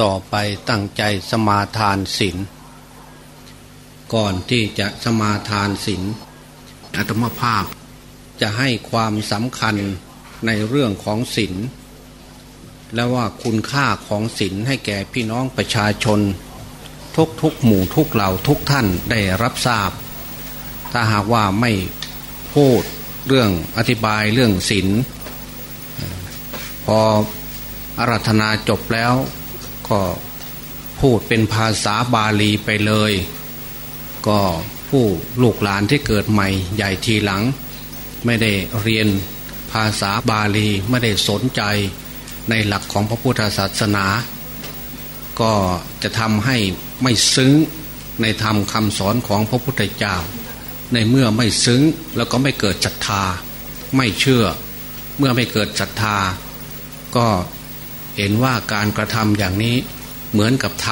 ต่อไปตั้งใจสมาทานศีลก่อนที่จะสมาทานศีลอัตมภาพจะให้ความสำคัญในเรื่องของศีลและว่าคุณค่าของศีลให้แก่พี่น้องประชาชน ทุกทุกหมู่ทุกเหล่าทุกท่านได้รับทราบ ถ้าหากว่าไม่พูดเรื่องอธิบายเรื่องศีลพออารัธนาจบแล้ว ก็พูดเป็นภาษาบาลีไปเลย ก็ผู้ลูกหลานที่เกิดใหม่ใหญ่ทีหลัง ไม่ได้เรียนภาษาบาลีไม่ได้สนใจในหลักของพระพุทธศาสนา ก็จะทำให้ไม่ซึ้งในธรรมคำสอนของพระพุทธเจ้า ในเมื่อไม่ซึ้งแล้วก็ไม่เกิดศรัทธา ไม่เชื่อ เมื่อไม่เกิดศรัทธา ก็ เห็นว่าการกระทำอย่างนี้เหมือนกับท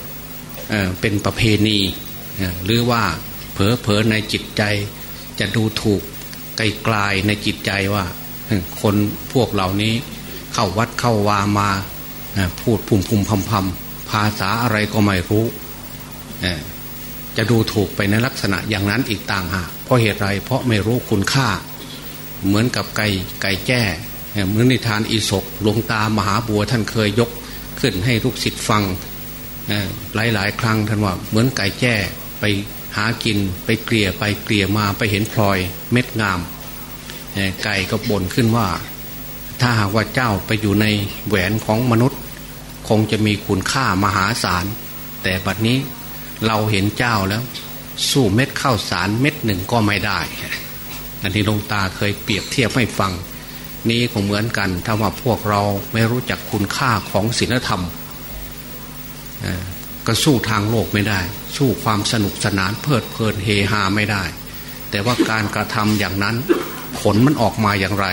ำเเป็นประเพณี หรือว่าเผลอเผลอในจิตใจ จะดูถูกไกลๆในจิตใจว่า คนพวกเหล่านี้เข้าวัดเข้าวามาพูดพุ่มพุ่มพำพำภาษาอะไรก็ไม่รู้ จะดูถูกไปในลักษณะอย่างนั้นอีกต่างหากเพราะเหตุไรเพราะไม่รู้คุณค่า เหมือนกับไก่ไก่แจ้ เหมือนนิทานอีศกหลวงตามหาบัวท่านเคยยกขึ้นให้ลูกศิษย์ฟังหลายหลายครั้งท่านว่าเหมือนไก่แจ้ไปหากินไปเกลี่ยไปเกลี่ยมาไปเห็นพลอยเม็ดงามไก่ก็บ่นขึ้นว่า ถ้าหากว่าเจ้าไปอยู่ในแหวนของมนุษย์ คงจะมีคุณค่ามหาศาล แต่บัดนี้เราเห็นเจ้าแล้ว สู้เม็ดข้าวสารเม็ดหนึ่งก็ไม่ได้ อันนี้ลงตาเคยเปรียบเทียบให้ฟัง นี้คงเหมือนกัน ถ้าว่าพวกเราไม่รู้จักคุณค่าของศีลธรรมก็สู้ทางโลกไม่ได้ สู้ความสนุกสนานเพลิดเพลินเฮฮาไม่ได้ แต่ว่าการกระทำอย่างนั้น ผลมันออกมาอย่างไร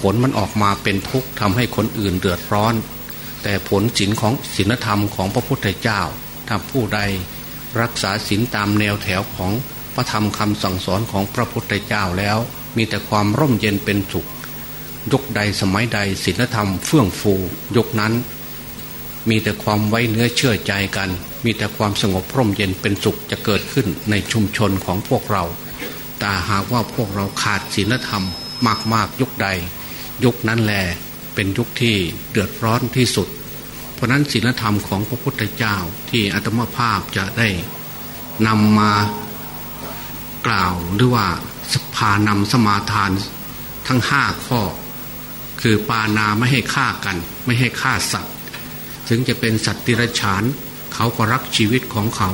ผลมันออกมาเป็นทุกข์ทำให้คนอื่นเดือดร้อน แต่ผลศีลของศีลธรรมของพระพุทธเจ้าถ้าผู้ใดรักษาศีลตามแนวแถวของพระธรรมคำสั่งสอนของพระพุทธเจ้าแล้ว มีแต่ความร่มเย็นเป็นสุข ยุคใดสมัยใดศีลธรรมเฟื่องฟูยุคนั้น มีแต่ความไว้เนื้อเชื่อใจกัน มีแต่ความสงบพร่มเย็นเป็นสุขจะเกิดขึ้นในชุมชนของพวกเรา แต่หากว่าพวกเราขาดศีลธรรมมากๆยุคใด ยุคนั้นแหลเป็นยุคที่เดือดร้อนที่สุด เพราะนั้นศีลธรรมของพระพุทธเจ้าที่อัตมภาพจะได้นำมากล่าวหรือว่าสภานำสมาทานทั้งห้าข้อ คือปานาไม่ให้ฆ่ากัน ไม่ให้ฆ่าสัตว์ ถึงจะเป็นสัตว์ติรฉาน เขาก็รักชีวิตของเขา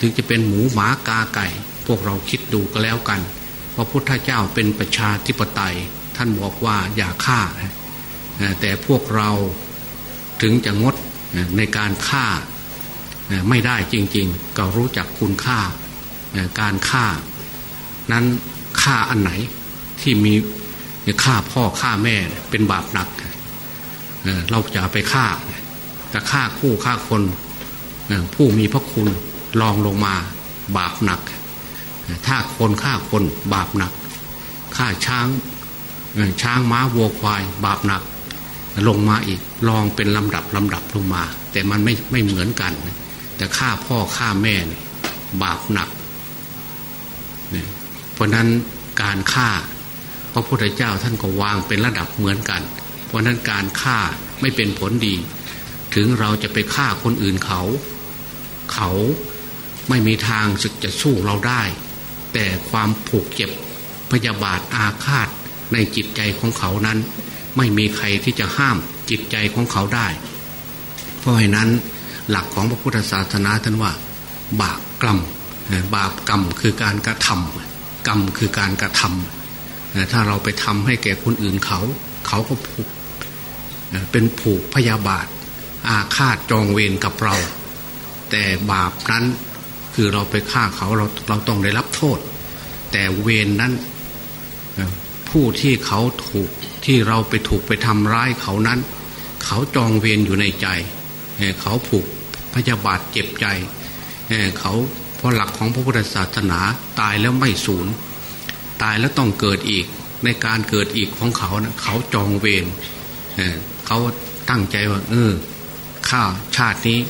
ถึงจะเป็นหมูหมากาไก่ พวกเราคิดดูก็แล้วกันพระพุทธเจ้าเป็นประชาธิปไตย ท่านบอกว่าอย่าฆ่า แต่พวกเราถึงจะงดในการฆ่าไม่ได้จริง ๆ ก็รู้จักคุณค่าการฆ่า นั้นฆ่าอันไหนที่มี ฆ่าพ่อฆ่าแม่เป็นบาปหนักเราจะไปฆ่าแต่ฆ่าคู่ฆ่าคนผู้มีพระคุณลองลงมาบาปหนัก ถ้าคนฆ่าคนบาปหนักฆ่าช้างช้างม้าวัวควาย บาปหนัก ลงมาอีกลองเป็นลำดับลำดับลงมา แต่มันไม่ไม่เหมือนกัน แต่ฆ่าพ่อฆ่าแม่บาปหนัก เพราะนั้นการฆ่า ระพุทธเจ้าท่านก็วางเป็นระดับเหมือนกัน เพราะนั้นการฆ่าไม่เป็นผลดี ถึงเราจะไปฆ่าคนอื่นเขา เขาไม่มีทางสึกจะสู้เราได้ แต่ความผูกเจ็บพยาบาทอาฆาตในจิตใจของเขานั้น ไม่มีใครที่จะห้ามจิตใจของเขาได้ เพราะฉะนั้นหลักของพระพุทธศาสนาท่านว่า บาปกรรมบาปกรรมคือการกระทำกรรมคือการกระทำ ถ้าเราไปทำให้แก่คนอื่นเขา เขาก็ผูกเป็นผูกพยาบาท อาฆาตจองเวรกับเรา แต่บาปนั้นคือเราไปฆ่าเขาเราเราต้องได้รับโทษ แต่เวรนนั้นผู้ที่เขาถูกที่เราไปถูกไปทำร้ายเขานั้น เขาจองเวรอยู่ในใจ เขาผูกพยาบาทเจ็บใจ เขาเพราะหลักของพระพุทธศาสนาตายแล้วไม่สูญ ตายแล้วต้องเกิดอีก ในการเกิดอีกของเขานะเขาจองเวรเขาตั้งใจว่า เออข้าชาตินี้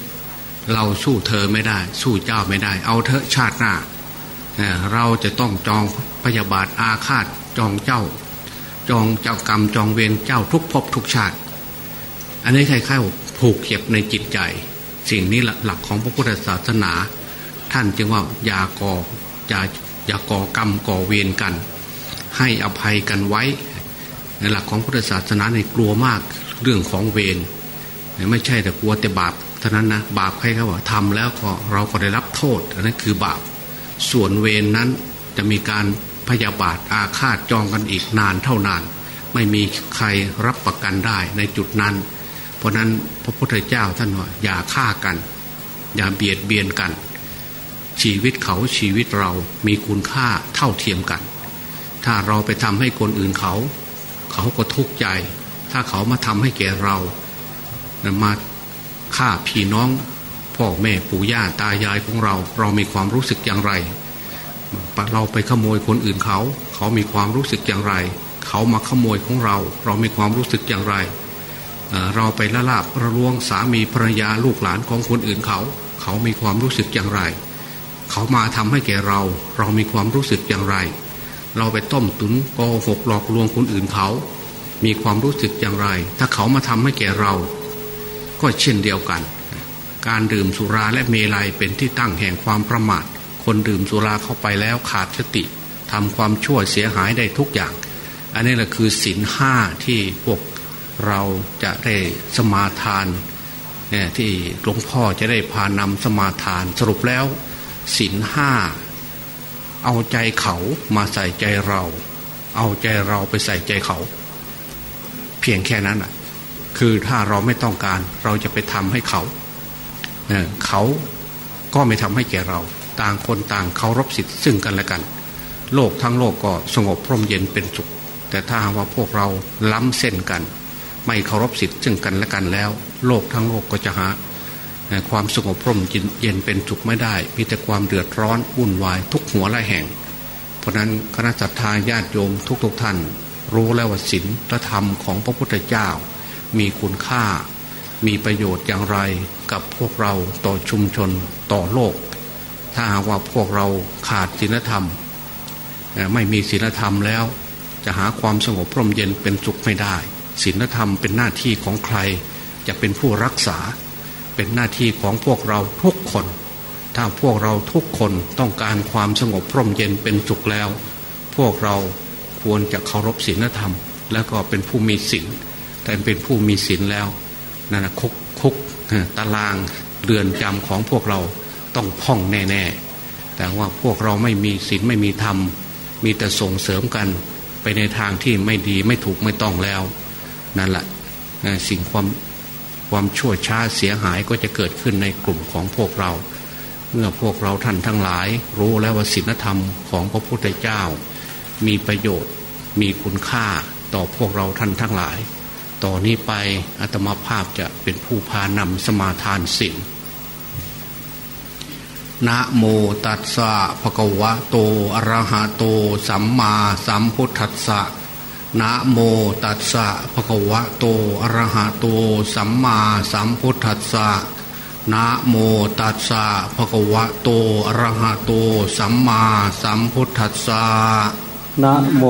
เราสู้เธอไม่ได้ สู้เจ้าไม่ได้ เอาเถอชาติหน้าเราจะต้องจองพยาบาทอาฆาตจองเจ้า จองเจ้ากรรมจองเวรเจ้าทุกภพทุกชาติ อันนี้ใครๆผูกเก็บในจิตใจ สิ่งนี้หลักของพระพุทธศาสนา ท่านจึงว่าอย่าก่ออย่า อย่าก่อกรรมก่อเวรกัน ให้อภัยกันไว้ ในหลักของพุทธศาสนาในกลัวมากเรื่องของเวรไม่ใช่แต่กลัวแต่บาปเท่านั้นนะบาปใครเขาว่าทำแล้วก็เราก็ได้รับโทษอันนั้นคือบาปส่วนเวรนนั้นจะมีการพยาบาทอาฆาตจองกันอีกนานเท่านาน ไม่มีใครรับประกันได้ในจุดนั้น เพราะนั้นพระพุทธเจ้าท่านว่าอย่าฆ่ากัน อย่าเบียดเบียนกัน ชีวิตเขาชีวิตเรามีคุณค่าเท่าเทียมกัน ถ้าเราไปทำให้คนอื่นเขา เขาก็ทุกข์ใจ ถ้าเขามาทำให้แก่เรามาฆ่าพี่น้องพ่อแม่ปู่ย่าตายายของเรา เรามีความรู้สึกอย่างไร เราไปขโมยคนอื่นเขา เขามีความรู้สึกอย่างไร เขามาขโมยของเรา เรามีความรู้สึกอย่างไร เราไปละลาบระลวงสามีภรรยาลูกหลานของคนอื่นเขา เขามีความรู้สึกอย่างไร เขามาทำให้แก่เรา เรามีความรู้สึกอย่างไร เราไปต้มตุนโกหกหลอกลวงคนอื่นเขา มีความรู้สึกอย่างไร ถ้าเขามาทำให้แก่เรา ก็เช่นเดียวกัน การดื่มสุราและเมลัยเป็นที่ตั้งแห่งความประมาท คนดื่มสุราเข้าไปแล้วขาดสติทำความชั่วเสียหายได้ทุกอย่าง อันนี้แหละคือศีลห้าที่พวกเราจะได้สมาทานเนี่ยที่หลวงพ่อจะได้พานำสมาทานสรุปแล้ว ศีลห้าเอาใจเขามาใส่ใจเรา เอาใจเราไปใส่ใจเขา เพียงแค่นั้นอะ คือถ้าเราไม่ต้องการเราจะไปทำให้เขาเขาก็ไม่ทำให้แก่เรา ต่างคนต่างเคารพสิทธิ์ซึ่งกันและกัน โลกทั้งโลกก็สงบพร่มเย็นเป็นสุข แต่ถ้าว่าพวกเราล้ำเส้นกัน ไม่เคารพสิทธิ์ซึ่งกันและกันแล้ว โลกทั้งโลกก็จะหา ความสงบพร่มเย็นเป็นสุขไม่ได้ มีแต่ความเดือดร้อนวุ่นวายทุกหัวละแห่ง เพราะนั้นคณะสัตยาญาติโยมทุกๆทท่าน รู้แล้วว่าศีลธรรมของพระพุทธเจ้า มีคุณค่า มีประโยชน์อย่างไรกับพวกเราต่อชุมชนต่อโลก ถ้าหากว่าพวกเราขาดศีลธรรม ไม่มีศีลธรรมแล้ว จะหาความสงบพร่มเย็นเป็นสุขไม่ได้ศีลธรรมเป็นหน้าที่ของใครจะเป็นผู้รักษา เป็นหน้าที่ของพวกเราทุกคน ถ้าพวกเราทุกคนต้องการความสงบพร่มเย็นเป็นสุขแล้ว พวกเราควรจะเคารพศีลธรรม แล้วก็เป็นผู้มีศีลแต่เป็นผู้มีศีลแล้วนั่นนะคุกคุกตารางเรือนจำของพวกเราต้องพ่องแน่ๆ แต่ว่าพวกเราไม่มีศีลไม่มีธรรม มีแต่ส่งเสริมกันไปในทางที่ไม่ดีไม่ถูกไม่ต้องแล้ว นั่นแหละสิ่งความ ความชั่วช้าเสียหายก็จะเกิดขึ้นในกลุ่มของพวกเรา เมื่อพวกเราท่านทั้งหลาย รู้แล้วว่าศีลธรรมของพระพุทธเจ้า มีประโยชน์มีคุณค่าต่อพวกเราท่านทั้งหลาย ต่อนนี้ไปอัตมาภาพจะเป็นผู้พานำสมาทานสิ่งนะโมตัสสะภะคะวะโตอะระหะโต สัมมาสัมพุทธัสสะ นะโมตัสสะภะคะวะโตอะระหะโตสัมมาสัมพุทธัสสะนะโมตัสสะภะคะวะโตอะระหะโตสัมมาสัมพุทธัสสะนะโม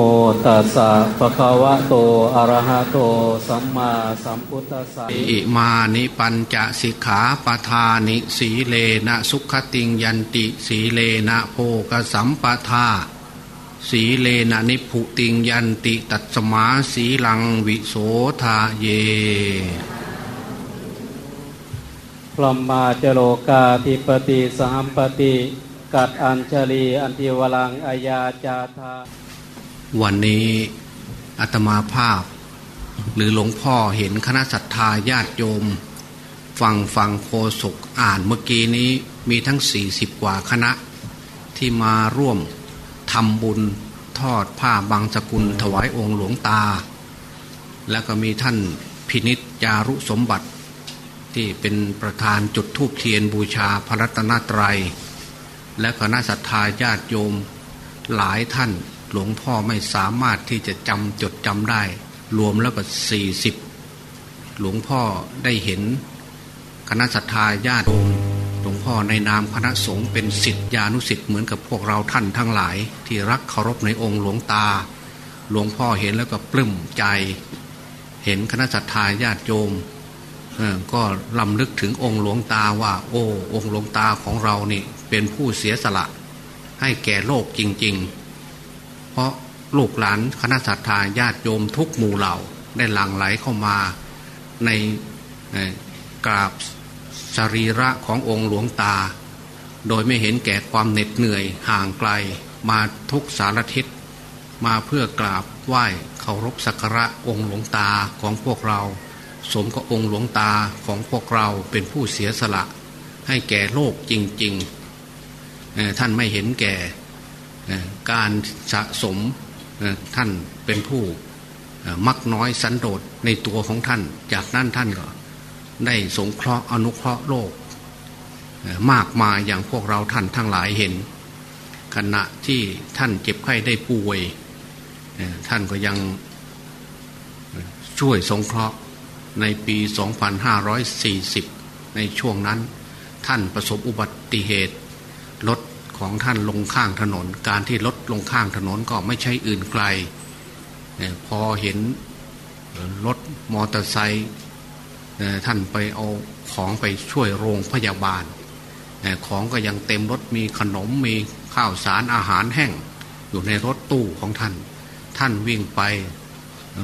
ตัสสะภะคะวะโตอะระหะโตสัมมาสัมพุทธัสสะอิมานิปัญจสิกขาปทานิสีเลนะสุขติงยันติสีเลนะโภกสัมปทา สีเลนะนิพุติงยันติตัสมาสีลังวิโสทาเยพรหมาจโลกาธิปติสหัมปติกัดอัญชลีอันติวลังอายาจาธาวันนี้อาตมาภาพ หรือหลวงพ่อเห็นคณะศรัทธาญาติโยม ฟังฟังโคศกอ่านเมื่อกี้นี้มีทั้งสี่สิบกว่าคณะที่มาร่วม ทำบุญทอดผ้าบางสกุลถวายองค์หลวงตา แล้วก็มีท่านพินิจจารุสมบัติ ที่เป็นประธานจุดทูบเทียนบูชาพระรัตนตรยัย และคณะศรัทธาญาติโยมหลายท่านหลวงพ่อไม่สามารถที่จะจำจดจำได้ รวมแล้วก็สี่สิบหลวงพ่อได้เห็นคณะสัตยาญาติโยม ลวงพ่อในนามคณะสงฆ์เป็นสิทธิานุสิทธิ์เหมือนกับพวกเราท่านทั้งหลาย ที่รักเคารพในองค์หลวงตา หลวงพ่อเห็นแล้วก็ปลื้มใจ เห็นคณะสัตยาญาติโยมก็ลำลึกถึงองค์หลวงตาว่า โอ้องค์หลวงตาของเรานี่เป็นผู้เสียสละ ให้แก่โลกจริง ๆ เพราะลูกหลานคณะสัตยาญาติโยมทุกหมู่เหล่าได้หลั่งไหลเข้ามาในกราบ สรีระขององค์หลวงตา โดยไม่เห็นแก่ความเหน็ดเหนื่อยห่างไกล มาทุกสารทิศมาเพื่อกราบไหว้เคารพสักการะองค์หลวงตาของพวกเรา สมกับองค์หลวงตาของพวกเราเป็นผู้เสียสละ ให้แก่โลกจริงๆ ท่านไม่เห็นแก่การสะสมท่านเป็นผู้มักน้อยสันโดษในตัวของท่าน จากนั้นท่านก็ ได้สงเคราะห์อนุเคราะห์โลก มากมายอย่างพวกเราท่านทั้งหลายเห็น ขณะที่ท่านเจ็บไข้ได้ป่วย ท่านก็ยังช่วยสงเคราะห์ในปี 2540 ในช่วงนั้น ท่านประสบอุบัติเหตุรถของท่านลงข้างถนน การที่รถลงข้างถนนก็ไม่ใช่อื่นไกล พอเห็นรถมอเตอร์ไซค์ ท่านไปเอาของไปช่วยโรงพยาบาล ของก็ยังเต็มรถมีขนมมีข้าวสารอาหารแห้ง อยู่ในรถตู้ของท่าน ท่านวิ่งไป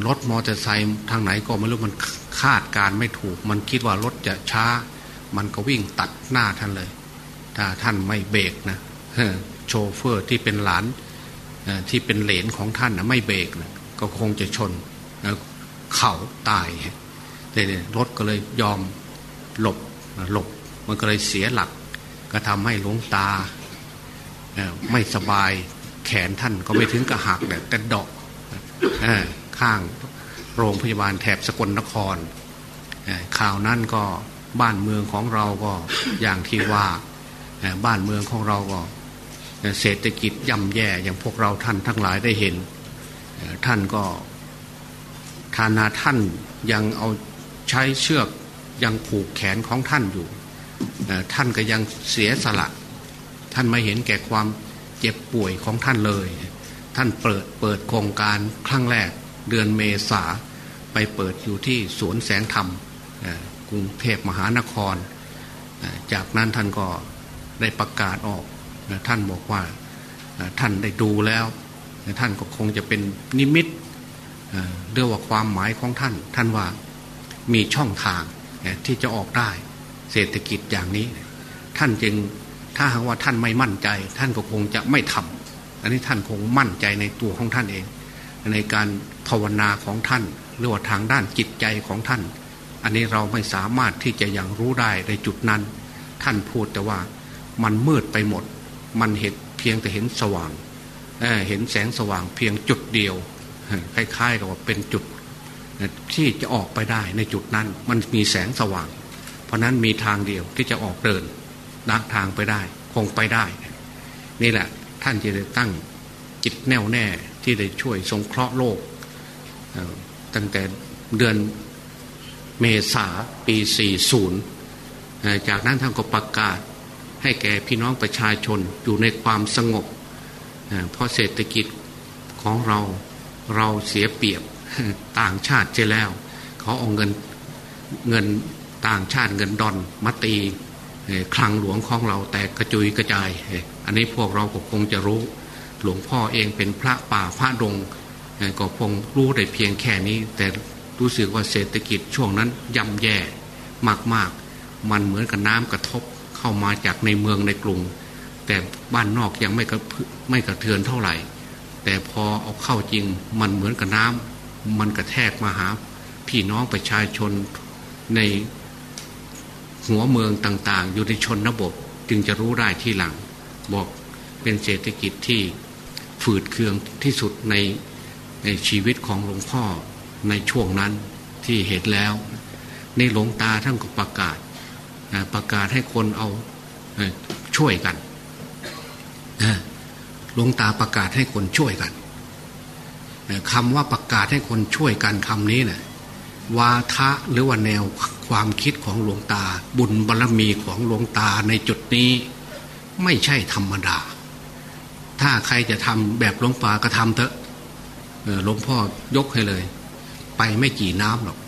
รถมอเตอร์ไซค์ทางไหนก็ไม่รู้มันคาดการไม่ถูก มันคิดว่ารถจะช้า มันก็วิ่งตัดหน้าท่านเลย ถ้าท่านไม่เบรกนะโชเฟอร์ที่เป็นหลานที่เป็นเหลนของท่านนะไม่เบรกนะก็คงจะชนเข่าตาย แต่รถก็เลยยอมหลบหลบ มันก็เลยเสียหลัก ก็ทำให้หลวงตาไม่สบายแขนท่านก็ไม่ถึงกระหักแต่ดอกข้างโรงพยาบาลแถบสกลนครข่าวนั้นก็บ้านเมืองของเราก็อย่างที่ว่าบ้านเมืองของเราก็เศรษฐกิจย่ำแย่อย่างพวกเราท่านทั้งหลายได้เห็น ท่านก็ทานาท่านยังเอา ใช้เชือกยังผูกแขนของท่านอยู่ ท่านก็ยังเสียสละ ท่านไม่เห็นแก่ความเจ็บป่วยของท่านเลย ท่านเปิดเปิดโครงการครั้งแรกเดือนเมษาไปเปิดอยู่ที่สวนแสงธรรมกรุงเทพมหานคร จากนั้นท่านก็ได้ประกาศออก ท่านบอกว่าท่านได้ดูแล้ว ท่านก็คงจะเป็นนิมิตเรื่องว่าความหมายของท่าน ท่านว่า มีช่องทางที่จะออกได้ เศรษฐกิจอย่างนี้ ท่านจึงถ้าหากว่าท่านไม่มั่นใจ ท่านก็คงจะไม่ทำอันนี้ท่านคงมั่นใจในตัวของท่านเอง ในการภาวนาของท่าน หรือว่าทางด้านจิตใจของท่าน อันนี้เราไม่สามารถที่จะยังรู้ได้ในจุดนั้น ท่านพูดแต่ว่ามันมืดไปหมด มันเห็นเพียงแต่เห็นสว่างเห็นแสงสว่างเพียงจุดเดียวคล้ายๆกับว่าเป็นจุด ที่จะออกไปได้ในจุดนั้นมันมีแสงสว่าง เพราะนั้นมีทางเดียวที่จะออกเดินดักทางไปได้ คงไปได้ นี่แหละท่านจะได้ตั้งจิตแน่วแน่ที่ได้ช่วยสงเคราะห์โลก ตั้งแต่เดือนเมษาปี 40 จากนั้นท่านก็ประกาศให้แก่พี่น้องประชาชนอยู่ในความสงบ เพราะเศรษฐกิจของเราเราเสียเปรียบ ต่างชาติเจแล้ว เขาเอาเงินเงินต่างชาติเงินดอนมาตีคลังหลวงของเราแต่กระจุยกระจาย อันนี้พวกเราก็คงจะรู้ หลวงพ่อเองเป็นพระป่าพระดงก็คงรู้ได้เพียงแค่นี้ แต่รู้สึกว่าเศรษฐกิจช่วงนั้นย่ำแย่มากๆ มันเหมือนกับน้ำกระทบเข้ามาจากในเมืองในกรุง แต่บ้านนอกยังไม่กระไม่กระเทือนเท่าไหร่ แต่พอเอาเข้าจริงมันเหมือนกับน้ำ มันกระแทกมาหาพี่น้องประชาชนในหัวเมืองต่างๆ อยู่ในชนบทจึงจะรู้ได้ที่หลัง บอกเป็นเศรษฐกิจที่ฝืดเคืองที่สุดในในชีวิตของหลวงพ่อในช่วงนั้นที่เห็นแล้ว ในหลวงตาท่านก็ประกาศประกาศให้คนเอาช่วยกันหลวงตาประกาศให้คนช่วยกัน คำว่าประกาศให้คนช่วยกันคำนี้เนะ่ยวาทะหรือว่าแนวความคิดของหลวงตา บุญบารรมีของหลวงตาในจุดนี้ ไม่ใช่ธรรมดา ถ้าใครจะทำแบบหลวงตาก็ทำเถอะหลวงพ่อยกให้เลย ไปไม่กี่น้ำหรอก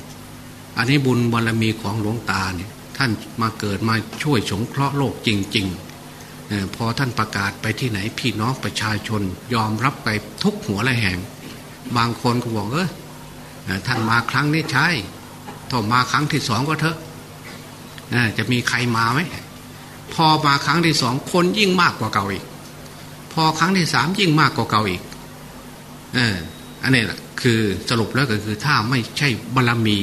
อันนี้บุญบารรมีของหลวงตาเนี่ยท่านมาเกิดมาช่วยสงเคราะห์โลกจริง ๆ พอท่านประกาศไปที่ไหนพี่น้องประชาชนยอมรับไปทุกหัวละแห่ง บางคนก็บอกเออท่านมาครั้งนี้ใช่ถ้ามาครั้งที่สองก็เถอะจะมีใครมาไหมพอมาครั้งที่สองคนยิ่งมากกว่าเก่าอีก พอครั้งที่สามยิ่งมากกว่าเก่าอีกเอออันนี้แหละคือสรุปแล้วก็คือถ้าไม่ใช่บารรมี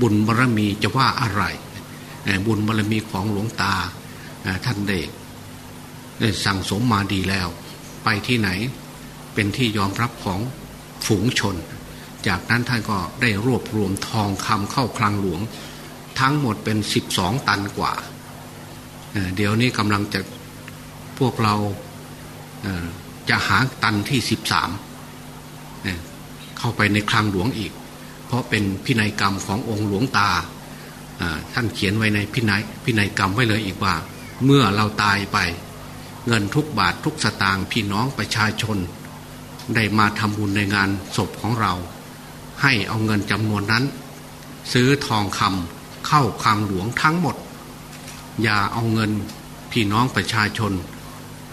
บุญบารรมีจะว่าอะไรบุญบารรมีของหลวงตาท่านได้ได้สั่งสมมาดีแล้ว ไปที่ไหนเป็นที่ยอมรับของ ฝูงชน จากนั้นท่านก็ได้รวบรวมทองคำเข้าคลังหลวง ทั้งหมดเป็นสิบสองตันกว่า เดี๋ยวนี้กำลังจะพวกเราจะหาตันที่สิบสามเข้าไปในคลังหลวงอีก เพราะเป็นพินัยกรรมขององค์หลวงตาท่านเขียนไว้ในพินัยพินัยกรรมไว้เลยอีกว่า เมื่อเราตายไป เงินทุกบาททุกสตางค์พี่น้องประชาชน ได้มาทำบุญในงานศพของเรา ให้เอาเงินจำนวนนั้น ซื้อทองคำเข้าคลังหลวงทั้งหมด อย่าเอาเงินพี่น้องประชาชน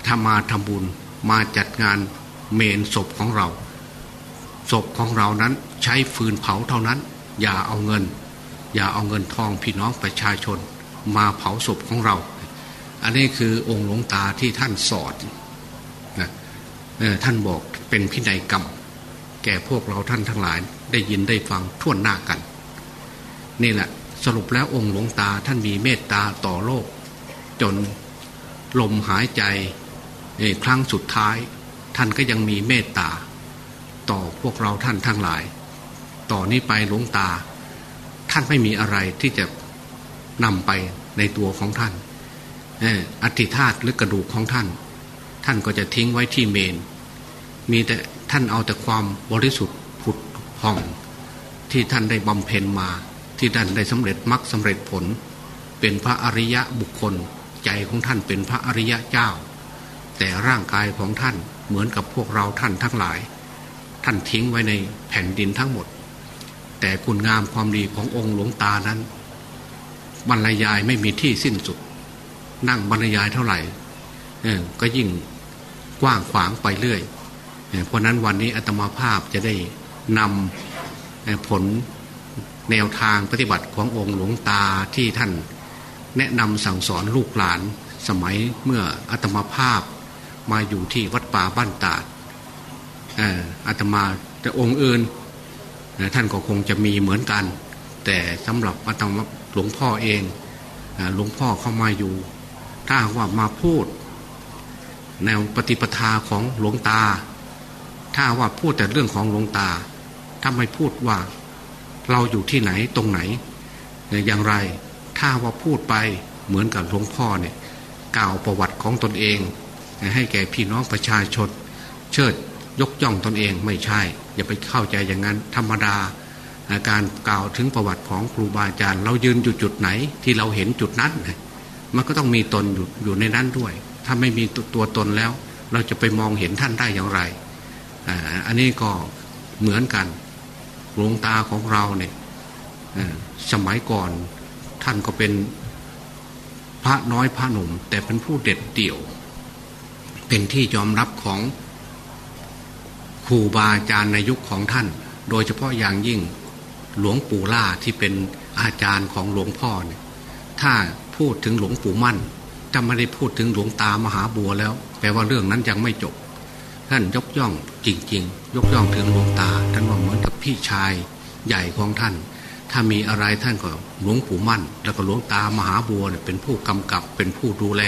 ทำมาทำบุญมาจัดงานเมนศพของเรา ศพของเรานั้นใช้ฟืนเผาเท่านั้น อย่าเอาเงิน อย่าเอาเงินทองพี่น้องประชาชน มาเผาศพของเรา อันนี้คือองค์หลวงตาที่ท่านสอน ท่านบอกเป็นพินัยกรรม แก่พวกเราท่านทั้งหลาย ได้ยินได้ฟังท่วนหน้ากัน นี่แหละสรุปแล้วองค์หลวงตาท่านมีเมตตาต่อโลก จนลมหายใจครั้งสุดท้าย ท่านก็ยังมีเมตตา ต่อพวกเราท่านทั้งหลาย ต่อนนี้ไปหลวงตา ท่านไม่มีอะไรที่จะนำไปในตัวของท่านอัติธาตุหรือกระดูกของท่าน ท่านก็จะทิ้งไว้ที่เมน มีแต่ท่านเอาแต่ความบริสุทธิ์ผุดผ่อง ที่ท่านได้บำเพ็ญมา ที่ท่านได้สำเร็จมรรคสาเร็จผล เป็นพระอริยะบุคคล ใจของท่านเป็นพระอริยะเจ้า แต่ร่างกายของท่านเหมือนกับพวกเราท่านทั้งหลาย ท่านทิ้งไว้ในแผ่นดินทั้งหมด แต่คุณงามความดีขององค์หลวงตานั้นบรรยายไม่มีที่สิ้นสุด นั่งบรรยายเท่าไหร่ก็ยิ่งกว้างขวางไปเรื่อย เพราะนั้นวันนี้อาตมาภาพจะได้นำผลแนวทางปฏิบัติขององค์หลวงตาที่ท่านแนะนำสั่งสอนลูกหลานสมัยเมื่ออาตมาภาพมาอยู่ที่วัดป่าบ้านตาดอาตมาแต่องค์อื่นท่านก็คงจะมีเหมือนกัน แต่สำหรับอาตมาหลวงพ่อเองหลวงพ่อเข้ามาอยู่ ถ้าว่ามาพูด แนวปฏิปทาของหลวงตา ถ้าว่าพูดแต่เรื่องของหลวงตา ถ้าไม่พูดว่าเราอยู่ที่ไหนตรงไหน อย่างไรถ้าว่าพูดไปเหมือนกับหลวงพ่อเนี่ยกล่าวประวัติของตนเอง ให้แก่พี่น้องประชาชน เชิดยกย่องตนเองไม่ใช่ อย่าไปเข้าใจอย่างนั้นธรรมดาการกล่าวถึงประวัติของครูบาอาจารย์ เรายืนอยู่จุดไหนที่เราเห็นจุดนั้น มันก็ต้องมีตนอยู่อยู่ในนั้นด้วย ถ้าไม่มีตัวตนแล้ว เราจะไปมองเห็นท่านได้อย่างไร อันนี้ก็เหมือนกันหลวงตาของเราเนี่ยสมัยก่อนท่านก็เป็นพระน้อยพระหนุ่ม แต่เป็นผู้เด็ดเดี่ยว เป็นที่ยอมรับของครูบาอาจารย์ในยุคของท่าน โดยเฉพาะอย่างยิ่งหลวงปู่ล่าที่เป็นอาจารย์ของหลวงพ่อเนี่ยถ้าพูดถึงหลวงปู่มั่นจะไม่ได้พูดถึงหลวงตามหาบัวแล้ว แปลว่าเรื่องนั้นยังไม่จบ ท่านยกย่องจริง ๆ ยกย่องถึงหลวงตา ท่านว่าเหมือนกับพี่ชายใหญ่ของท่าน ถ้ามีอะไรท่านก็หลวงปู่มั่น แล้วก็หลวงตามหาบัวเนี่ยเป็นผู้กำกับเป็นผู้ดูแล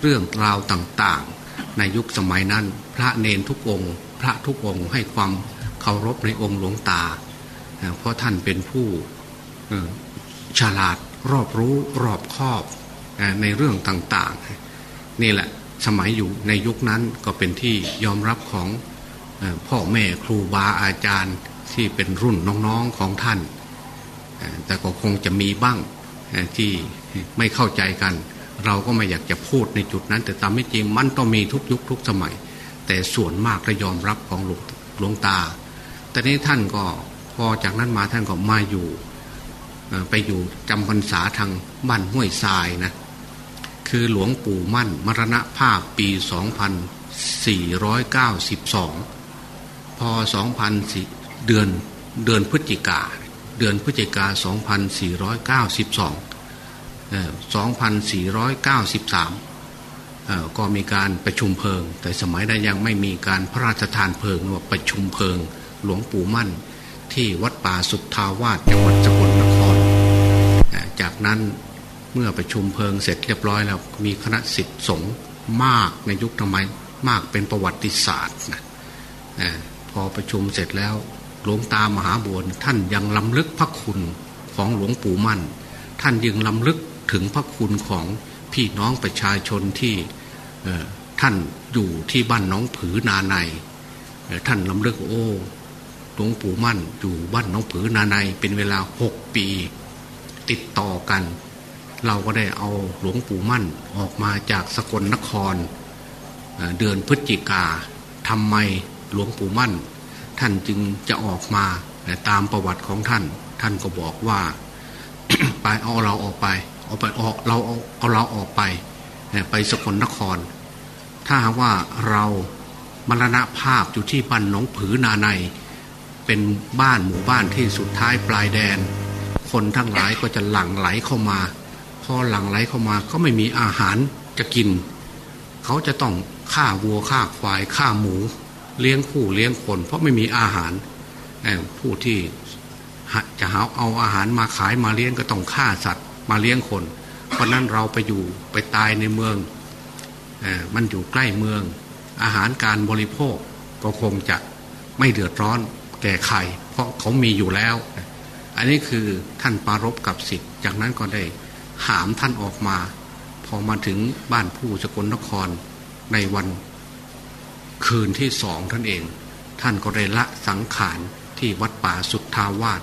เรื่องราวต่างๆ ในยุคสมัยนั้น พระเนนทุกองค์ พระทุกองค์ให้ความเคารพในองค์หลวงตา เพราะท่านเป็นผู้ฉลาดรอบรู้รอบคอบในเรื่องต่างๆ นี่แหละ สมัยอยู่ในยุคนั้นก็เป็นที่ยอมรับของพ่อแม่ครูบาอาจารย์ที่เป็นรุ่นน้องๆของท่าน แต่ก็คงจะมีบ้างที่ไม่เข้าใจกัน เราก็ไม่อยากจะพูดในจุดนั้น แต่ตามไม่จริงมันต้องมีทุกยุคทุกสมัย แต่ส่วนมากและยอมรับของหลวงหลวงตา แต่นี้ท่านก็พอจากนั้นมาท่านก็มาอยู่ไปอยู่จำพรรษาทางบ้านห้วยทรายนะ คือหลวงปู่มั่น มรณภาพปี 2492 พอ2004เดือนเดือนพฤศจิกา เดือนพฤศจิกา 2492 2493 ก็มีการประชุมเพลิง แต่สมัยนั้นยังไม่มีการพระราชทานเพลิงว่าประชุมเพลิง หลวงปู่มั่นที่วัดป่าสุทธาวาสจังหวัดสกลนคร จากนั้น เมื่อประชุมเพลิงเสร็จเรียบร้อยแล้ว มีคณะสิทธิสงฆ์มากในยุคทำไมมากเป็นประวัติศาสตร์นะพอประชุมเสร็จแล้วหลวงตามหาบัวท่านยังล้ำลึกพระคุณของหลวงปู่มั่น ท่านยังล้ำลึกถึงพระคุณของพี่น้องประชาชนที่ท่านอยู่ที่บ้านน้องผือนาในท่านล้ำลึกโอ้หลวงปู่มั่นอยู่บ้านน้องผือนาในเป็นเวลาหกปี ติดต่อกัน เราก็ได้เอาหลวงปู่มั่นออกมาจากสกลนครเดือนพฤศจิกาทำไมหลวงปู่มั่น ท่านจึงจะออกมาตามประวัติของท่าน ท่านก็บอกว่าไปเอาเราออกไป เอาไปออกเราเอาเอาเราออกไป ไปสกลนคร ถ้าว่าเรามรณภาพอยู่ที่บ้านหนองผือนาในเป็นบ้านหมู่บ้านที่สุดท้ายปลายแดน คนทั้งหลายก็จะหลั่งไหลเข้ามา อหลั่งไหลเข้ามาก็ไม่มีอาหารจะกิน เขาจะต้องฆ่าวัวฆ่าควายฆ่าหมู เลี้ยงผู้เลี้ยงคน เพราะไม่มีอาหารผู้ที่จะหาเอาอาหารมาขายมาเลี้ยงก็ต้องฆ่าสัตว์มาเลี้ยงคน เพราะนั้นเราไปอยู่ไปตายในเมืองมันอยู่ใกล้เมือง อาหารการบริโภคก็คงจะไม่เดือดร้อนแก่ใครเพราะเขามีอยู่แล้ว อันนี้คือท่านปารบกับสิทธิ์จากนั้นก็ได้ หามท่านออกมา พอมาถึงบ้านผู้สกลนครในวันคืนที่สองท่านเอง ท่านก็ได้ละสังขารที่วัดป่าสุทธาวาส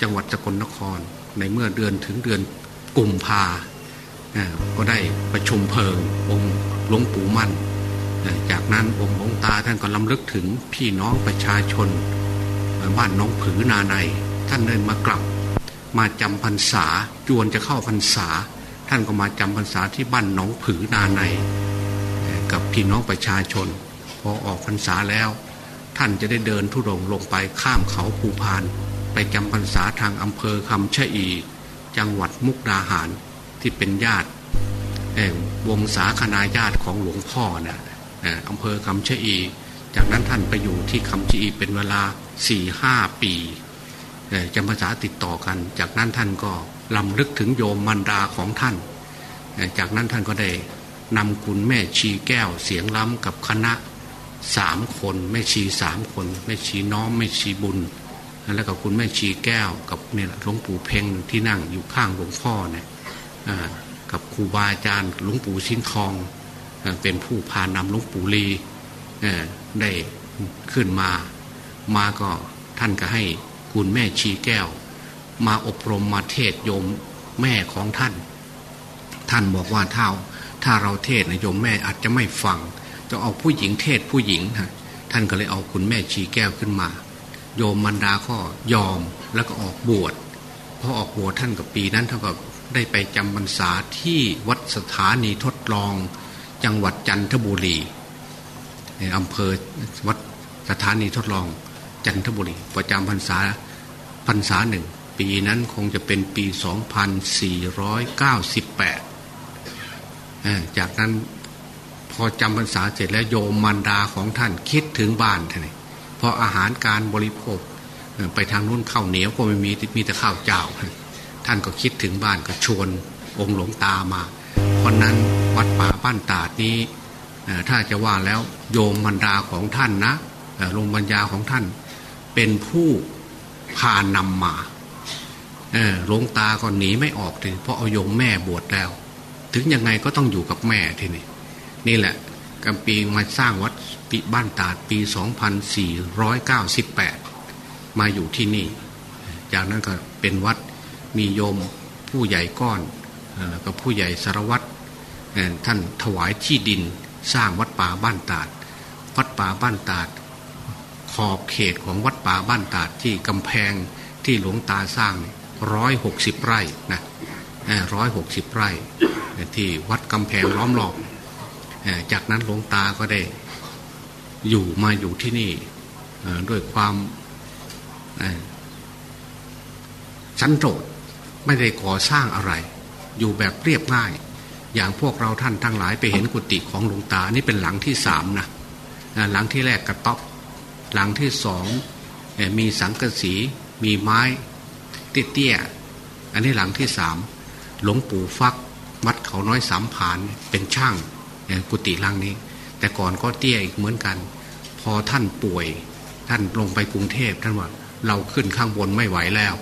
จังหวัดสกลนครในเมื่อเดือนถึงเดือนกุมภาก็ได้ประชุมเพลิงองค์หลวงปู่มั่น จากนั้นองค์หลวงตาท่านก็ลำลึกถึงพี่น้องประชาชนบ้านน้องผือนาในท่านเดินมากลับ มาจำพรรษาจวนจะเข้าพรรษา ท่านก็มาจำพรรษาที่บ้านหนองผือนาในกับพี่น้องประชาชน พอออกพรรษาแล้ว ท่านจะได้เดินทุรงลงไปข้ามเขาภูพาน ไปจำพรรษาทางอำเภอคำชะอี จังหวัดมุกดาหารที่เป็นญาติวงศาคณาญาติของหลวงพ่อนะอำเภอคำชะอี จากนั้นท่านไปอยู่ที่คำชะอีเป็นเวลาสี่ห้าปี จำภาษาติดต่อกัน จากนั้นท่านก็ลำลึกถึงโยมมันดาของท่าน จากนั้นท่านก็ได้นำคุณแม่ชีแก้วเสียงล้ำกับคณะสามคนแม่ชีสามคนแม่ชีน้อมแม่ชีบุญ แล้วก็คุณแม่ชีแก้วกับเนี่ยหลวงปู่เพ่งที่นั่งอยู่ข้างหลวงพ่อเนี่ยกับครูบาอาจารย์หลวงปู่ชิ้นทอง เป็นผู้พานำหลวงปู่ลีได้ขึ้นมามาก็ท่านก็ให้ คุณแม่ชีแก้ว มาอบรมมาเทศโยมแม่ของท่าน ท่านบอกว่าเท่าถ้าเราเทศนะโยมแม่อาจจะไม่ฟัง จะเอาผู้หญิงเทศผู้หญิงท่านก็เลยเอาคุณแม่ชีแก้วขึ้นมา โยมมันดาก็ยอมแล้วก็ออกบวชพอออกบวชท่านกับปีนั้นเท่ากับได้ไปจำพรรษาที่วัดสถานีทดลอง จังหวัดจันทบุรีอำเภอวัดสถานีทดลอง จันทบุรีประจำพรรษาพรรษาหนึ่งปีนั้นคงจะเป็นปี 2498 จากนั้นพอจำพรรษาเสร็จแล้วโยมมันดาของท่านคิดถึงบ้านท่านเพราะอาหารการบริโภคไปทางนู้นข้าวเหนียวก็ไม่มีมีแต่ข้าวเจ้า ท่านก็คิดถึงบ้านก็ชวนองค์หลวงตามา เพราะนั้นวัดป่าบ้านตาดนี้ถ้าจะว่าแล้วโยมมันดาของท่านนะลงบัญญาของท่าน เป็นผู้พานำมาหลวงตาก็หนีไม่ออกเลยเพราะเอาโยมแม่บวชแล้ว ถึงยังไงก็ต้องอยู่กับแม่ทีนี้นี่แหละกำปีมาสร้างวัดปีบ้านตาดปี 2498 มาอยู่ที่นี่ จากนั้นก็เป็นวัดมีโยมผู้ใหญ่ก้อนแล้วก็ผู้ใหญ่สารวัตรท่านถวายที่ดินสร้างวัดป่าบ้านตาด วัดป่าบ้านตาด ขอบเขตของวัดป่าบ้านตาดที่กำแพงที่หลวงตาสร้างร้อยหกสิบไร่นะร้อยหกสิบไร่ที่วัดกำแพงล้อมรอบจากนั้นหลวงตาก็ได้อยู่มาอยู่ที่นี่ด้วยความชั้นโจดไม่ได้ก่อสร้างอะไร อยู่แบบเรียบง่าย อย่างพวกเราท่านทั้งหลายไปเห็นกุฏิของหลวงตานี่เป็นหลังที่สามนะหลังที่แรกกระต๊อบ หลังที่สองมีสังกะสีมีไม้เตี้ยๆอันนี้หลังที่สามหลวงปู่ฟักวัดเขาน้อยสามผานเป็นช่างกุฏิหลังนี้ แต่ก่อนก็เตี้ยอีกเหมือนกัน พอท่านป่วย ท่านลงไปกรุงเทพท่านว่าเราขึ้นข้างบนไม่ไหวแล้ว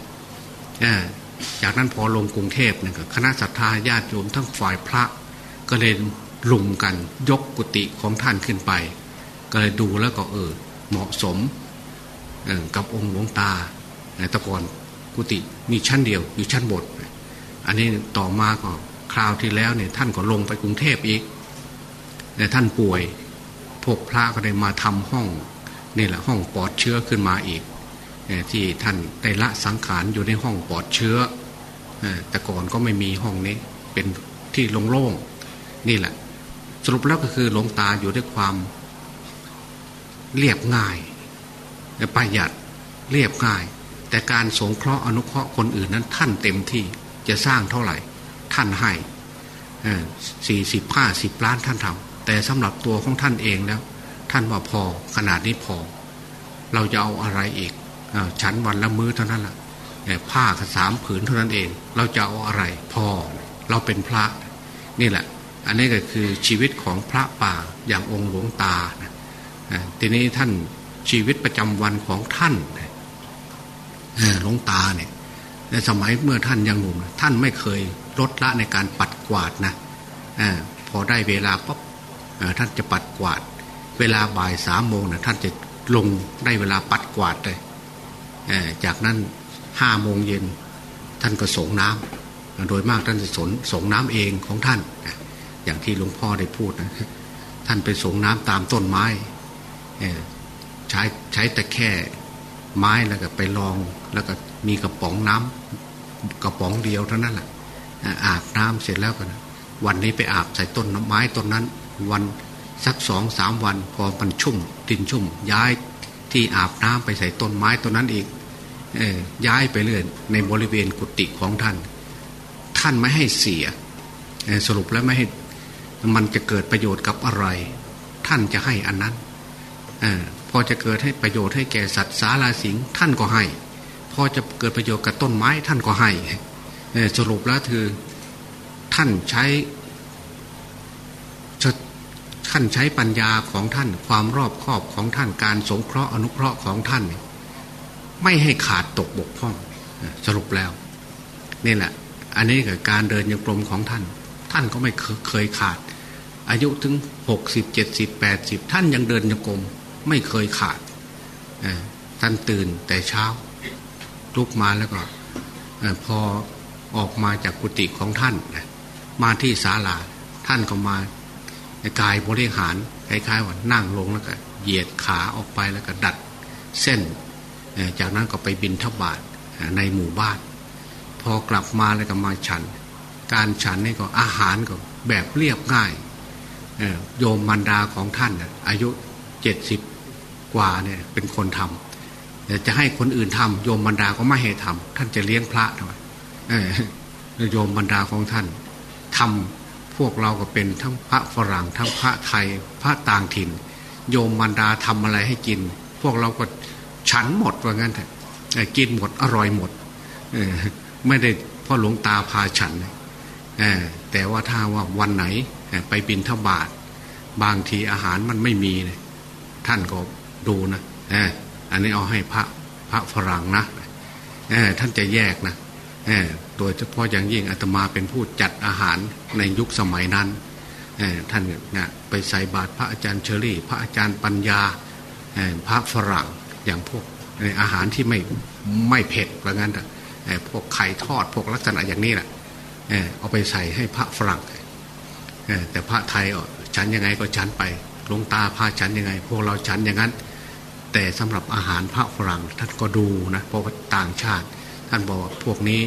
จากนั้นพอลงกรุงเทพเนี่ยคณะศรัทธาญาติโยมทั้งฝ่ายพระก็เลยลุมกันยกกุฏิของท่านขึ้นไป ก็เลยดูแล้วก็เออ เหมาะสมกับองค์หลวงตาแต่ก่อนกุฏิมีชั้นเดียวอยู่ชั้นบนอันนี้ต่อมาก็คราวที่แล้วเนี่ยท่านก็ลงไปกรุงเทพอีกแต่ท่านป่วยพวกพระก็ได้มาทำห้องนี่แหละห้องปลอดเชื้อขึ้นมาอีกที่ท่านได้ละสังขารอยู่ในห้องปลอดเชื้อแต่ก่อนก็ไม่มีห้องนี้เป็นที่โล่งๆนี่แหละ สรุปแล้วก็คือหลวงตาอยู่ด้วยความ เรียบง่ายประหยัดเรียบง่าย แต่การสงเคราะห์อนุเคราะห์คนอื่นนั้น ท่านเต็มที่จะสร้างเท่าไหร่ ท่านให้สี่สิบห้าสิบล้านท่านทำแต่สำหรับตัวของท่านเองแล้ว ท่านว่าพอขนาดนี้พอ เราจะเอาอะไรอีกฉันวันละมื้อเท่านั้นแหละผ้าสามผืนเท่านั้นเอง เราจะเอาอะไร พอเราเป็นพระนี่แหละ อันนี้ก็คือชีวิตของพระป่าอย่างองค์หลวงตา ทีนี้ท่านชีวิตประจำวันของท่านหลวงตาเนี่ยในสมัยเมื่อท่านยังหนุ่มท่านไม่เคยลดละในการปัดกวาดนะอพอได้เวลาปุ๊บท่านจะปัดกวาด เวลาบ่ายสามโมงนะท่านจะลงได้เวลาปัดกวาดเลยจากนั้นห้าโมงเย็นท่านก็ส่งน้ำโดยมากท่านจะสนส่งน้ำเองของท่าน อย่างที่หลวงพ่อได้พูดนะท่านไปส่งน้ำตามต้นไม้ ใช้ใช้แต่แค่ไม้แล้วก็ไปลองแล้วก็มีกระป๋องน้ำกระป๋องเดียวเท่านั้นแหละอาบน้ำเสร็จแล้วกันวันนี้ไปอาบใส่ต้นไม้ต้นนั้น วันสักสองสามวันพอมันชุ่มดินชุ่ม ย้ายที่อาบน้ำไปใส่ต้นไม้ต้นนั้นอีกย้ายไปเรื่อยในบริเวณกุฏิของท่าน ท่านไม่ให้เสียสรุปแล้วไม่ให้มันจะเกิดประโยชน์กับอะไร ท่านจะให้อันนั้น พอจะเกิดให้ประโยชน์ให้แก่สัตว์สาราสิงท่านก็ให้ พอจะเกิดประโยชน์กับต้นไม้ท่านก็ให้สรุปแล้วคือท่านใช้ท่านใช้ปัญญาของท่าน ความรอบคอบของท่านการสงเคราะห์อนุเคราะห์ของท่าน ไม่ให้ขาดตกบกพร่องสรุปแล้วนี่แหละ อันนี้คือการเดินยังกลมของท่าน ท่านก็ไม่เคยขาด อายุถึงหกสิบเจ็ดสิบแปดสิบท่านยังเดินยังกลม ไม่เคยขาดท่านตื่นแต่เช้าลุกมาแล้วก็พอออกมาจากกุฏิของท่านมาที่ศาลาท่านก็มากายบริหารคล้ายๆว่านั่งลงแล้วก็เหยียดขาออกไปแล้วก็ดัดเส้น จากนั้นก็ไปบินทบาทในหมู่บ้าน พอกลับมาแล้วก็มาฉัน การฉันนี่ก็อาหารก็แบบเรียบง่ายโยมมันดาของท่านอายุเจ็ดสิบ กว่าเนี่ยเป็นคนทำจะให้คนอื่นทำโยมบรรดาก็ไม่ให้ทำท่านจะเลี้ยงพระทำไมโยมบรรดาของท่านทำพวกเราก็เป็นทั้งพระฝรั่งทั้งพระไทยพระต่างถิ่น โยมบรรดาทำอะไรให้กิน พวกเราก็ฉันหมดว่างั้นเถอะกินหมดอร่อยหมดไม่ได้พ่อหลวงตาพาฉันแต่ว่าถ้าว่าวันไหนไปบินทบาทบางทีอาหารมันไม่มีท่านก็ ดูนะอันนี้เอาให้พระพระฝรั่งนะท่านจะแยกนะโดยเฉพาะอย่างยิ่งอาตมาเป็นผู้จัดอาหารในยุคสมัยนั้นท่านเนี่ยไปใส่บาตรพระอาจารย์เชอรี่ พระอาจารย์ปัญญาพระฝรั่งอย่างพวกอาหารที่ไม่ไม่เผ็ดว่างั้นแต่พวกไข่ทอดพวกลักษณะอย่างนี้แหละเอาไปใส่ให้พระฝรั่งแต่พระไทยฉันยังไงก็ฉันไปหลวงตาพาฉันยังไง พวกเราฉันอย่างนั้น แต่สำหรับอาหารพระฝรั่งท่านก็ดูนะเพราะว่าต่างชาติ ท่านบอกพวกนี้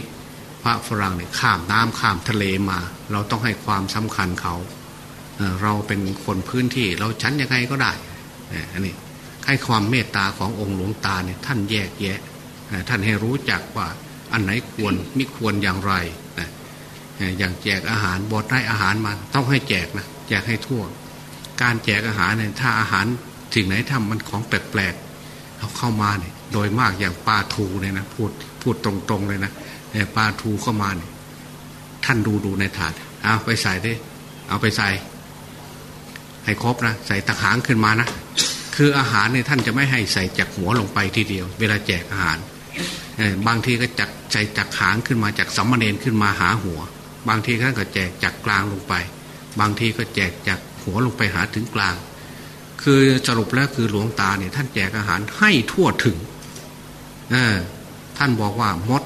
พระฝรั่งเนี่ยข้ามน้ำข้ามทะเลมา เราต้องให้ความสำคัญเขาเราเป็นคนพื้นที่เราฉันยังไงก็ได้อันนี้ให้ความเมตตาขององค์หลวงตาเนี่ยท่านแยกแยะท่านให้รู้จักว่าอันไหนควรไม่ควรอย่างไรอย่างแจกอาหารบดได้อาหารมาต้องให้แจกนะแจกให้ทั่ว การแจกอาหารเนี่ยถ้าอาหาร สิ่งไหนทำมันของแปลกๆเอาเข้ามาเนี่ยโดยมากอย่างปลาทูเนี่ยนะพูดพูดตรงๆเลยนะเปลาทูเข้ามาเนี่ยท่านดูดูในถาดเอาไปใส่ดิเอาไปใส่ ให้ครบนะใส่ตะขางขึ้นมานะคืออาหารเนี่ยท่านจะไม่ให้ใส่จากหัวลงไปทีเดียว เวลาแจกอาหารบางทีก็จักใส่จากหางขึ้นมาจากสัมมาเนนขึ้นมาหาหัว บางทีท่านก็แจกจากกลางลงไป บางทีก็แจกจากหัวลงไปหาถึงกลาง คือสรุปแล้วคือหลวงตาเนี่ยท่านแจกอาหารให้ทั่วถึงท่านบอกว่ามด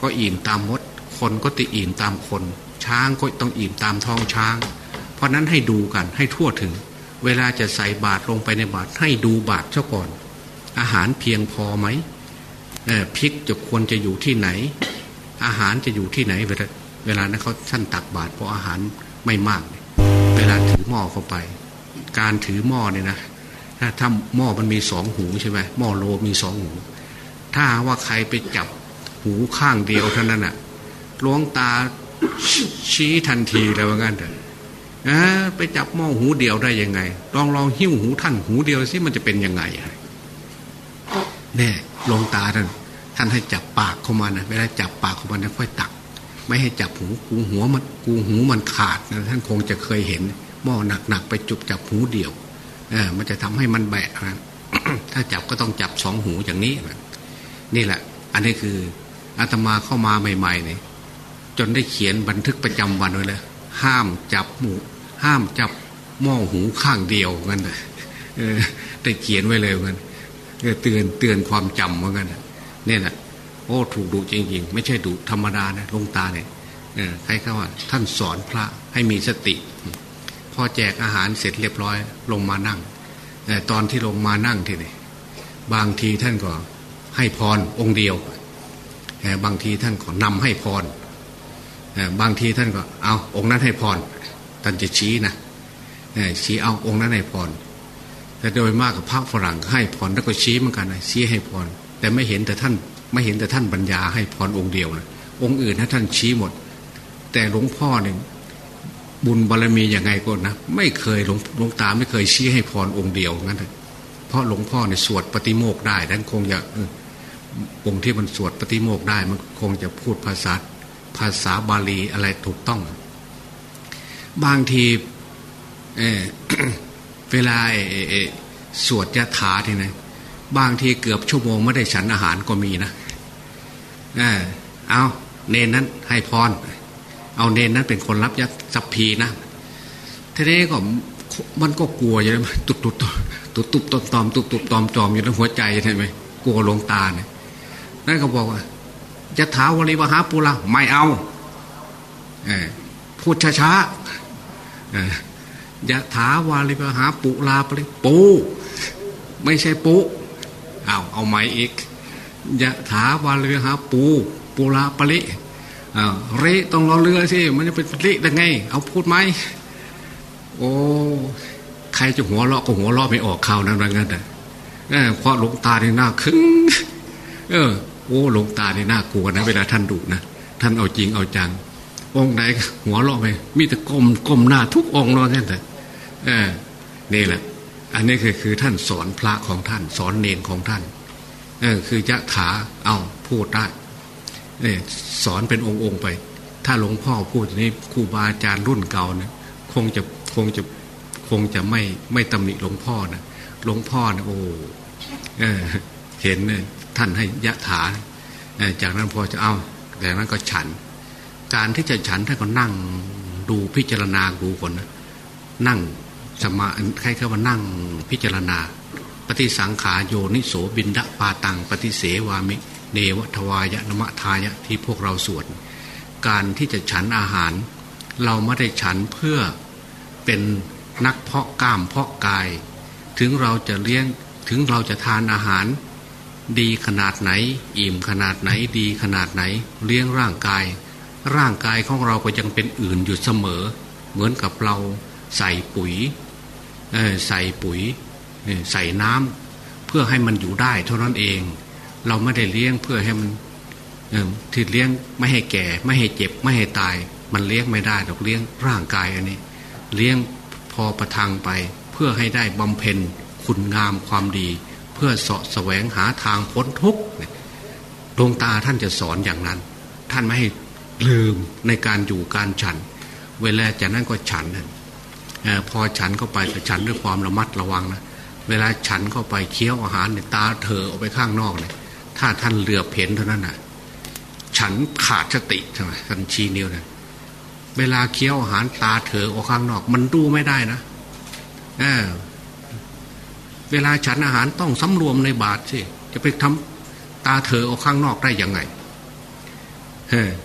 ก็อิ่มตามมด คนก็ติอิ่มตามคน ช้างก็ต้องอิ่มตามท้องช้าง เพราะนั้นให้ดูกันให้ทั่วถึง เวลาจะใส่บาตรลงไปในบาตรให้ดูบาตรเจ้าก่อน อาหารเพียงพอไหมพริกจะควรจะอยู่ที่ไหน อาหารจะอยู่ที่ไหน เวลาเวลานั้นเขาท่านตักบาตรเพราะอาหารไม่มาก เวลาถือหม้อเข้าไป การถือหม้อเนี่ยนะถ้าถ้าหม้อมันมีสองหูใช่ไหมหม้อโลมีสองหู ถ้าว่าใครไปจับหูข้างเดียวเท่านั้นอะลวงตาชี้ทันทีเลยว่างั้นเถอะไปจับหม้อหูเดียวได้ยังไง ลองลองหิ้วหูท่านหูเดียวสิมันจะเป็นยังไงเนี่ยลงตาท่านท่านให้จับปากเข้ามานะเวลาจับปากเข้ามานะค่อยตัก ไม่ให้จับหูกูหัวมันกูหูมันขาดนะท่านคงจะเคยเห็น หม้อหนักๆไปจุบจับหูเดียวเออมันจะทำให้มันแบะนะถ้าจับก็ต้องจับสองหูอย่างนี้นี่แหละ อันนี้คืออาตมาเข้ามาใหม่ๆเนี่ยจนได้เขียนบันทึกประจำวันไว้เลยห้ามจับหมูห้ามจับหม้อหูข้างเดียวกันเลยได้เขียนไว้เลยกันเตือนเตือนความจำเหมือนกันเนี่ยนะโอ้ถูกดุจริงๆ ไม่ใช่ดุธรรมดานะลงตาเนี่ยใครเขาว่า ท่านสอนพระให้มีสติ พอแจกอาหารเสร็จเรียบร้อย ลงมานั่งแต่ตอนที่ลงมานั่งทีนี่บางทีท่านก็ให้พรองค์เดียวบางทีท่านก็นำให้พรบางทีท่านก็เอาองค์นั้นให้พรท่านจะชี้นะชี้เอาองค์นั้นให้พรแต่โดยมากกับพระฝรั่งให้พรแล้วก็ชี้เหมือนกันนะชี้ให้พรแต่ไม่เห็นแต่ท่านไม่เห็นแต่ท่านบัญญาให้พรองค์เดียวนะองค์อื่นนะท่านชี้หมด แต่หลวงพ่อเนี่ย บุญบารรมีย่างไงก็นะ ไม่เคยหลวงงตาไม่เคยชี้ให้พรองค์เดียวงั้นเพราะหลวงพ่อเนี่ยสวดปฏิโมกได้ท่านคงจะองค์ที่มันสวดปฏิโมกได้มันคงจะพูดภาษาภาษาบาลีอะไรถูกต้อง บางทีเเวลาสวดยะถาทีนะบางทีเกือบชั่วโมงไม่ได้ฉันอาหารก็มีนะ เออเอาเนนนั้นให้พร เอาเนนนั้นเป็นคนรับยัดสัพพีนะทีนี้ก็มันก็กลัวอยู่นะตุบตุบตุบตุบตอมตอมตุบตุบตอมตอมอยู่ในหัวใจใช่ไหมกลัวลงตาเนี่ยนั่นก็บอกว่าจะถาวริวหาปุระไม่เอาเอพูดช้าๆยะถาวาลิปหาปุลาปริปู ไม่ใช่ปุเอาเอาใหม่อีกยะถาวาลิปหาปูปุลาปริ รต้องรอเรือสิมันจะเป็นริได้ไง เอาพูดไหมโอ้ใครจะหัวเราะก็หัวเราะไม่ออกข่าวนั้นว่างั้นแต่เพราะหลวงตาในหน้าคึ้งเออ โอ้หลวงตาในหน้ากลัวนะ เวลาท่านดุนะท่านเอาจริงเอาจัง องค์ไหนหัวเราะไปมีแต่ก้มก้มหน้าทุกองค์นอนนั่นแต่เออนี่แหละ อันนี้คือคือท่านสอนพระของท่าน สอนเนนของท่าน เออ คือยะถาเอาพูดได้ เนี่ยสอนเป็นองค์องไป ถ้าหลวงพ่อพูดนี้ครูบาอาจารย์รุ่นเก่าเนี่ยคงจะคงจะคงจะไม่ไม่ตำหนิหลวงพ่อนะหลวงพ่อนะโอ้เออเห็นเนี่ยท่านให้ยะถาจากนั้นพอจะเอาจากนั้นก็ฉัน การที่จะฉันท่านก็นั่งดูพิจารณาดูคนนะนั่งสมาใครเขาว่านั่งพิจารณา ปฏิสังขาโยนิโสบินดาปาตัง ปฏิเสวามิ เนวทวายะนมะทายะที่พวกเราสวดการที่จะฉันอาหาร เราไม่ได้ฉันเพื่อเป็นนักเพาะกล้ามเพาะกาย ถึงเราจะเลี้ยงถึงเราจะทานอาหาร ดีขนาดไหน อิ่มขนาดไหนดีขนาดไหน เลี้ยงร่างกาย ร่างกายของเราก็ยังเป็นอื่นอยู่เสมอ เหมือนกับเราใส่ปุ๋ยใส่ปุ๋ยใส่น้ำเพื่อให้มันอยู่ได้เท่านั้นเอง เราไม่ได้เลี้ยงเพื่อให้มันที่เลี้ยงไม่ให้แก่ ไม่ให้เจ็บไม่ให้ตาย มันเลี้ยงไม่ได้หรอกเลี้ยงร่างกายอันนี้ เลี้ยงพอประทังไป เพื่อให้ได้บำเพ็ญคุณงามความดี เพื่อเสาะแสวงหาทางพ้นทุกข์ดวงตาท่านจะสอนอย่างนั้น ท่านไม่ให้ลืมในการอยู่การฉัน เวลาจากนั้นก็ฉันพอฉันเข้าไปก็ฉันด้วยความระมัดระวังนะเวลาฉันเข้าไปเคี้ยวอาหารเนี่ยตาเธอออกไปข้างนอกเนี่ย ถ้าท่านเหลือเห็นเท่านั้นน่ะฉันขาดสติใช่ไหมท่านชี้นิ้วเนี่ยเวลาเคี้ยวอาหารตาเธอออกข้างนอก มันดูไม่ได้นะเออเวลาฉันอาหารต้องสำรวมในบาทสิจะไปทำตาเธอออกข้างนอกได้ยังไง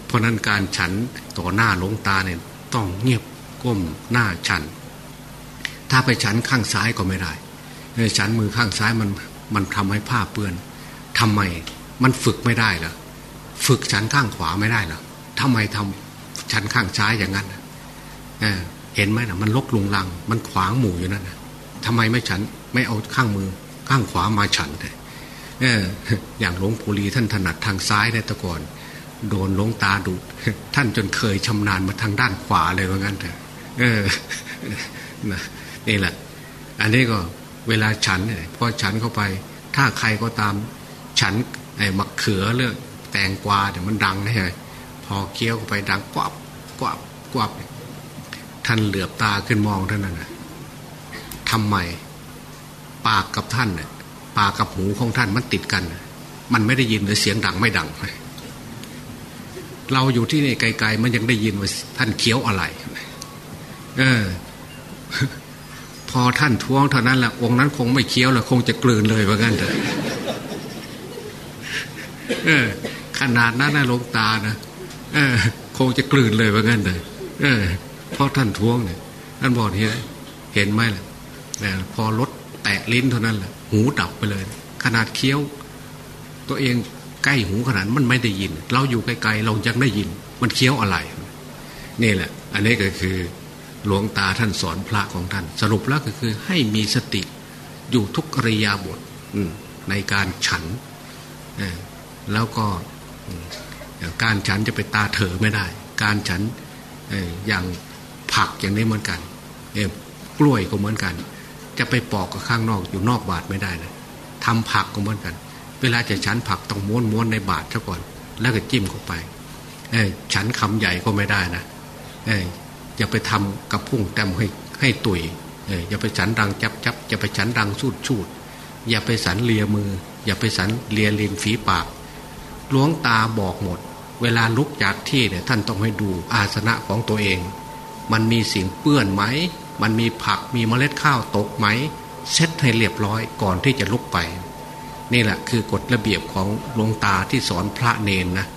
เพราะนั้นการฉันต่อหน้าลงตาเนี่ย ต้องเงียบก้มหน้าฉัน ถ้าไปฉันข้างซ้ายก็ไม่ได้ฉันมือข้างซ้ายมันมันทำให้ผ้าเปื้อน ทำไมมันฝึกไม่ได้เหรอฝึกฉันข้างขวาไม่ได้เหรอทำไมทำฉันข้างซ้ายอย่างนั้นเเห็นไหมนะมันลกลุงลัง มันขวางหมู่อยู่นั่นนะทำไมไม่ฉันไม่เอาข้างมือข้างขวามาฉันเลยอย่างหลวงปู่ลีท่านถนัดทางซ้ายในตะกอนโดนหลวงตาดุท่านจนเคยชำนาญมาทางด้านขวาเลยว่างั้นเถอะเออนี่แหละ อันนี้ก็เวลาฉันเนี่ยพอฉันเข้าไป ถ้าใครก็ตาม ฉันไอ้มะเขือเรื่องแตงกวาเดี๋ยวมันดังนะฮะพอเคี้ยวไปดังกวบกวบกวบท่านเหลือบตาขึ้นมองท่านนั่นนะทำไมปากกับท่านเนี่ยปากกับหูของท่านมันติดกัน มันไม่ได้ยินหรือเสียงดังไม่ดัง เราอยู่ที่นี่ไกลๆมันยังได้ยินว่าท่านเคี้ยวอะไร เออ พอท่านท้วงเท่านั้นแหละองค์นั้นคงไม่เคี้ยวแล้วคงจะกลืนเลยว่างั้นเถอะ เออ ขนาดนั้นนะลงตานะเออ คงจะกลืนเลยว่างั้นเลยเออเพราะท่านท้วงเนี่ยท่านบอกเห็นเห็นไหมล่ะพอรถแตะลิ้นเท่านั้นแหละหูดับไปเลย ขนาดเคี้ยว ตัวเองใกล้หูขนาดมันไม่ได้ยิน เราอยู่ไกลๆเรายังได้ยิน มันเคี้ยวอะไร นี่แหละ อันนี้ก็คือหลวงตาท่านสอนพระของท่าน สรุปแล้วก็คือให้มีสติอยู่ทุกอริยาบทในการฉัน แล้วก็การฉันจะไปตาเถอไม่ได้ การฉันอย่างผักอย่างนี้เหมือนกันกล้วยก็เหมือนกัน จะไปปอกกับข้างนอกอยู่นอกบาทไม่ได้นะทำผักก็เหมือนกัน เวลาจะฉันผักต้องม้วนม้วนในบาทซะก่อน แล้วก็จิ้มเข้าไปฉันคำใหญ่ก็ไม่ได้นะอย่าไปทำกับพุ่งแต้มให้ให้ตุยอย่าไปฉันดังจับจับอย่าไปฉันดังสูดชูด อย่าไปสันเลียมือ อย่าไปสันเลียริมฝีปาก หลวงตาบอกหมด เวลาลุกจากที่เนี่ยท่านต้องให้ดูอาสนะของตัวเอง มันมีสิ่งเปื้อนไหม มันมีผักมีเมล็ดข้าวตกไหมเช็ดให้เรียบร้อยก่อนที่จะลุกไป นี่แหละคือกฎระเบียบของหลวงตาที่สอนพระเนนนะ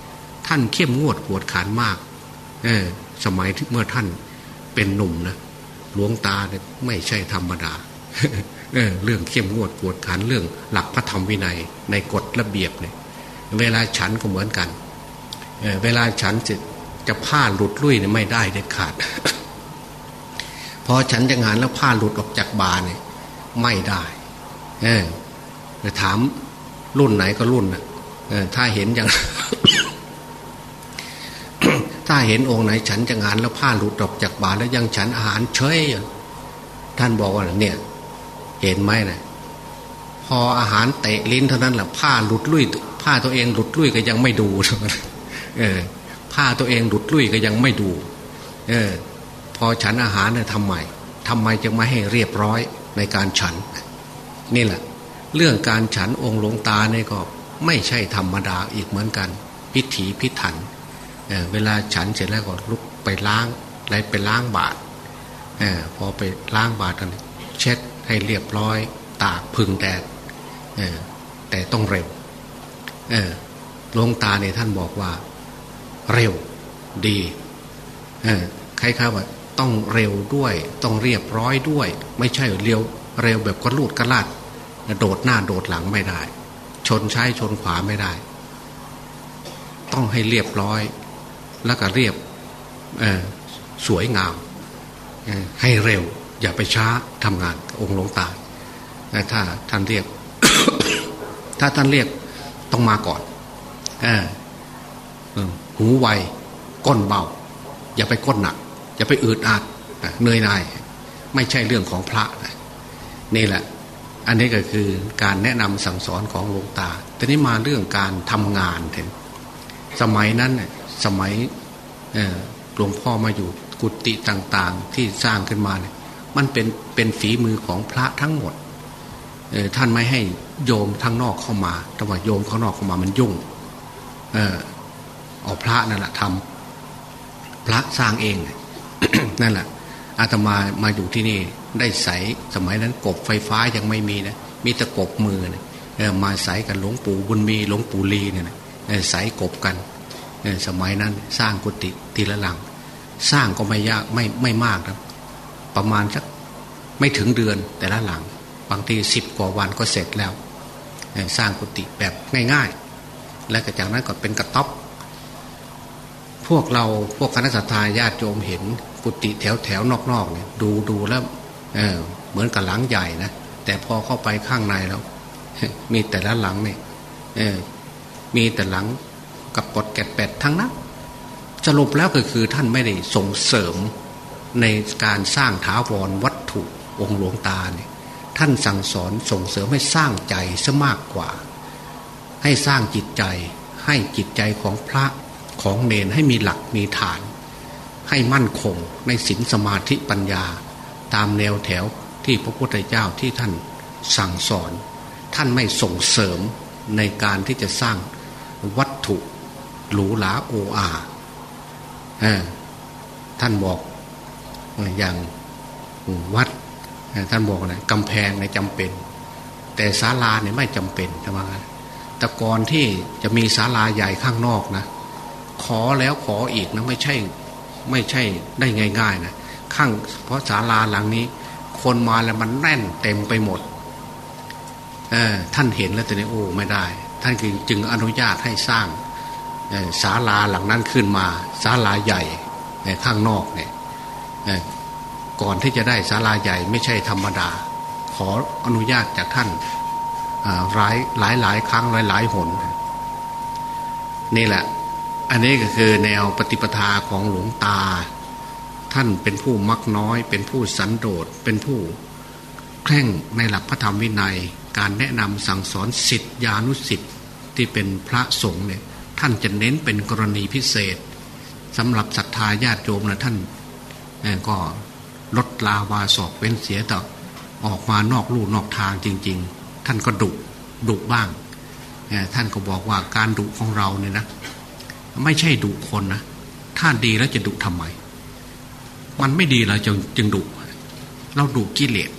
ท่านเข้มงวดกวดขันมากเออสมัยที่เมื่อท่านเป็นหนุ่มนะหลวงตาเนี่ยไม่ใช่ธรรมดาเออเรื่องเข้มงวดกวดขันเรื่องหลักพระธรรมวินัยในกฎระเบียบเนี่ย เวลาฉันก็เหมือนกันเเวลาฉันจะจะผ้าหลุดลุ่ยเนี่ยไม่ได้เด็ดขาด พอฉันจะงานแล้วผ้าหลุดออกจากบาเนี่ยไม่ได้ เออถามรุ่นไหนก็รุ่นนะถ้าเห็นอย่าง ถ้าเห็นองค์ไหนฉันจะงานแล้วผ้าหลุดออกจากบาแล้วยังฉันอาหารเฉยท่านบอกว่าเนี่ย เห็นไหมนะพออาหารเตะลิ้นเท่านั้นแหละผ้าหลุดลุ่ย ผ้าตัวเองหลุดลุ่ยก็ยังไม่ดูเออผ้าตัวเองหลุดลุ่ยก็ยังไม่ดู เออ พอฉันอาหารเนี่ยทำไมทำไมจะไม่ให้เรียบร้อยในการฉัน นี่แหละ เรื่องการฉันองค์หลวงตาเนี่ยก็ไม่ใช่ธรรมดาอีกเหมือนกัน พิถีพิถันเเวลาฉันเสร็จแล้วก็ลุกไปล้างอะไรไปล้างบาตรพอไปล้างบาตรกันเช็ดให้เรียบร้อย ตากพึ่งแดดแต่ต้องเร็ว หลวงตาเนี่ยท่านบอกว่า เร็วดีใครๆว่าต้องเร็วด้วย ต้องเรียบร้อยด้วย ไม่ใช่เร็วเร็วแบบกระลูดกระลาดโดดหน้าโดดหลังไม่ได้ ชนช้ายชนขวาไม่ได้ ต้องให้เรียบร้อย แล้วก็เรียบสวยงาม ให้เร็ว อย่าไปช้าทำงานองค์หลวงตาถ้าท่านเรียก ถ้าท่านเรียก ต้องมาก่อนอหูไวก้นเบา อย่าไปก้นหนัก อย่าไปอืดอาดเหนื่อยหน่าย ไม่ใช่เรื่องของพระนะนี่แหละ อันนี้ก็คือการแนะนำสั่งสอนของหลวงตาแต่นี้มาเรื่องการทำงานเถอะสมัยนั้นเนี่ยสมัยหลวงพ่อมาอยู่กุฏิต่างๆ ที่สร้างขึ้นมาเนี่ยมันเป็นเป็นฝีมือของพระทั้งหมด ท่านไม่ให้โยมทางนอกเข้ามาแต่ว่าโยมข้างนอกเข้ามามันยุ่ง เออเอาพระนั่นแหละทำพระสร้างเองนั่นแหละอาตมามาอยู่ที่นี่ ได้ใสสมัยนั้นกบไฟฟ้ายังไม่มีนะมีแต่กบมือนะมาใสกันหลวงปู่บุญมีหลวงปู่ลีเนี่ยใสกบกันสมัยนั้นสร้างกุฏิทีละหลัง สร้างก็ไม่ยากไม่ไม่มากครับประมาณสักไม่ถึงเดือนแต่ละหลัง บางทีสิบกว่าวันก็เสร็จแล้ว สร้างกุฏิแบบง่ายๆ และจากนั้นก็เป็นกระต๊อบพวกเราพวกคณะสัตยาญาติโยมเห็นกุฏิแถวแถวนอกๆเนี่ยดูดูแล้วเเหมือนกับหลังใหญ่นะแต่พอเข้าไปข้างในแล้ว มีแต่ละหลังเนี่ยมีแต่หลังกับปดแกดแปดทั้งนั้นสรุปแล้วก็คือท่านไม่ได้ส่งเสริมในการสร้างถาวรวัตถุองค์หลวงตาเนี่ย ท่านสั่งสอนส่งเสริมให้สร้างใจซะมากกว่า ให้สร้างจิตใจ ให้จิตใจของพระของเนนให้มีหลักมีฐาน ให้มั่นคงในศีลสมาธิปัญญา ตามแนวแถวที่พระพุทธเจ้าที่ท่านสั่งสอน ท่านไม่ส่งเสริมในการที่จะสร้างวัตถุหรูหราโออาท่านบอกอย่างวัด ท่านบอกนะกำแพงในจำเป็น แต่ศาลาเนี่ยไม่จำเป็นทำไมแต่ก่อนที่จะมีศาลาใหญ่ข้างนอกนะ ขอแล้วขออีกนะไม่ใช่ไม่ใช่ได้ง่ายๆนะข้างเพราะศาลาหลังนี้ คนมาแล้วมันแน่นเต็มไปหมดเออท่านเห็นแล้วแต่นี้โอ้ไม่ได้ ท่านจึงอนุญาตให้สร้างศาลาหลังนั้นขึ้นมาศาลาใหญ่ในข้างนอกเนี่ย ก่อนที่จะได้ศาลาใหญ่ไม่ใช่ธรรมดา ขออนุญาตจากท่านหลายหลายหลายครั้งหลายหลายหน นี่แหละ อันนี้ก็คือแนวปฏิปทาของหลวงตา ท่านเป็นผู้มักน้อย เป็นผู้สันโดษเป็นผู้แข่งในหลักพระธรรมวินัย การแนะนำสั่งสอนสิทธิานุสิทธิ์ที่เป็นพระสงฆ์เนี่ยท่านจะเน้นเป็นกรณีพิเศษสำหรับศรัทธาญาติโยมนะท่านก็ ลดลาวาสอกเว้นเสียต่อออกมานอกลู่นอกทางจริง ๆ ท่านก็ดุดุบ้าง ท่านก็บอกว่าการดุของเราเนี่ยนะ ไม่ใช่ดุคนนะถ้าดีแล้วจะดุทำไม มันไม่ดีเราจึงจึงดุเราดุกิเลส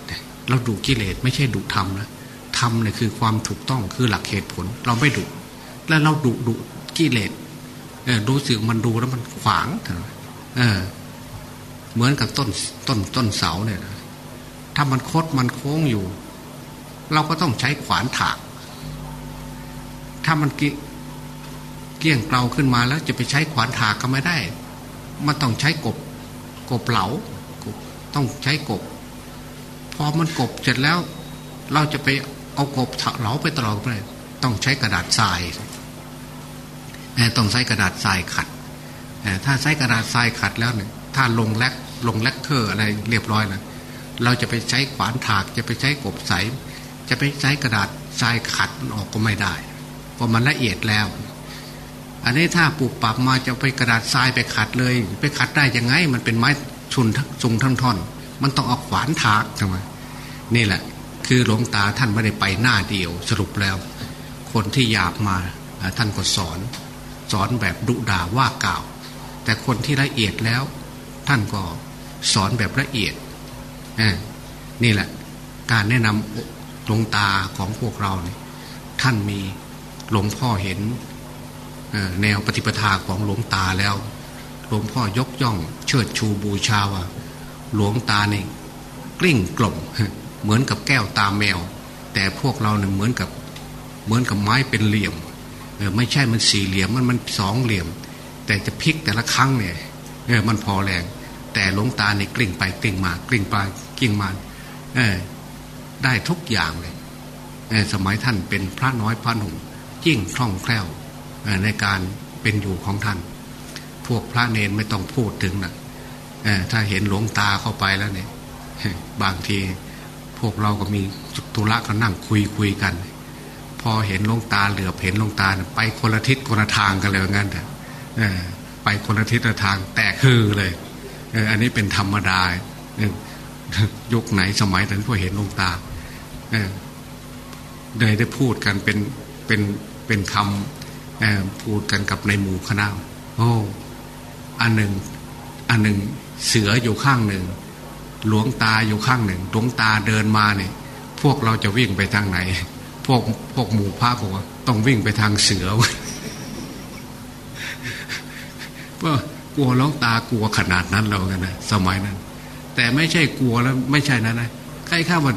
เราดุกิเลสไม่ใช่ดุธรรมนะธรรมเนี่ยคือความถูกต้องคือหลักเหตุผล เราไม่ดุแล้วเราดุดุกิเลสรู้สึกมันดูแล้วมันขวางเออ เหมือนกับต้นต้นต้นเสาเนี่ยถ้ามันคดมันโค้งอยู่ เราก็ต้องใช้ขวานถาก ถ้ามันเกี้ยงเกลาขึ้นมาแล้วจะไปใช้ขวานถากก็ไม่ได้ มันต้องใช้กบ กบเหลาต้องใช้กบ พอมันกบเสร็จแล้ว เราจะไปเอากบเหลาไปตลอดไปต้องใช้กระดาษทรายต้องใช้กระดาษทรายขัด ถ้าใช้กระดาษทรายขัดแล้วเนี่ยถ้าลงแลก ลงแลกเกอร์อะไรเรียบร้อยนะเราจะไปใช้ขวานถากจะไปใช้กบใส จะไปใช้กระดาษทรายขัดมันออกก็ไม่ได้ เพราะมันละเอียดแล้ว อันนี้ถ้าปลูกปรับมาจะไปกระดาษทรายไปขัดเลย ไปขัดได้ยังไง มันเป็นไม้ชุนทรงทั้งท่อน มันต้องเอาขวานถากใช่ไมนี่แหละ คือหลวงตาท่านไม่ได้ไปหน้าเดียวสรุปแล้ว คนที่อยากมาท่านก็สอน สอนแบบดุด่าว่ากล่าว แต่คนที่ละเอียดแล้ว ท่านก็ สอนแบบละเอียดนี่แหละ การแนะนำหลวงตาของพวกเราเนี่ยท่านมีหลวงพ่อเห็นแนวปฏิปทาของหลวงตาแล้ว หลวงพ่อยกย่องเชิดชูบูชาว่าหลวงตาเนี่ยกลิ้งกล่อมเหมือนกับแก้วตาแมว แต่พวกเราเนี่ยเหมือนกับเหมือนกับไม้เป็นเหลี่ยมไม่ใช่มันสี่เหลี่ยมมันมันสองเหลี่ยม แต่จะพลิกแต่ละครั้งเนี่ยมันพอแรง แต่หลวงตาเนี่ยกลิ้งไปกลิ้งมากลิ้งไปกลิ้งมาเออได้ทุกอย่างเลยเออสมัยท่านเป็นพระน้อยพระหนุ่มยิ่งคล่องแคล่วในการเป็นอยู่ของท่าน พวกพระเนนไม่ต้องพูดถึงนะถ้าเห็นหลวงตาเข้าไปแล้วเนี่ย บางทีพวกเราก็มีธุระก็นั่งคุยคุยกัน พอเห็นลงตาเหลือเห็นลงตาไปคนละทิศคนละทางกันเลยงั้นแต่ไปคนละทิศละทางแตกคือเลย อันนี้เป็นธรรมดายุคไหนสมัยนั้นพอเห็นลงตาเลยได้พูดกันเป็นเป็นเป็นคำพูดกันกับในหมู่คณะโอ้อันหนึ่งอันหนึ่งเสืออยู่ข้างหนึ่ง หลวงตาอยู่ข้างหนึ่งหลวงตาเดินมาเนี่ย พวกเราจะวิ่งไปทางไหน พวกพวกหมู่พระบอกว่าต้องวิ่งไปทางเสือเพรา กลัวหลวงตากลัวขนาดนั้นเรากันนะสมัยนั้น แต่ไม่ใช่กลัวแล้วไม่ใช่นะนะใครข้าว่า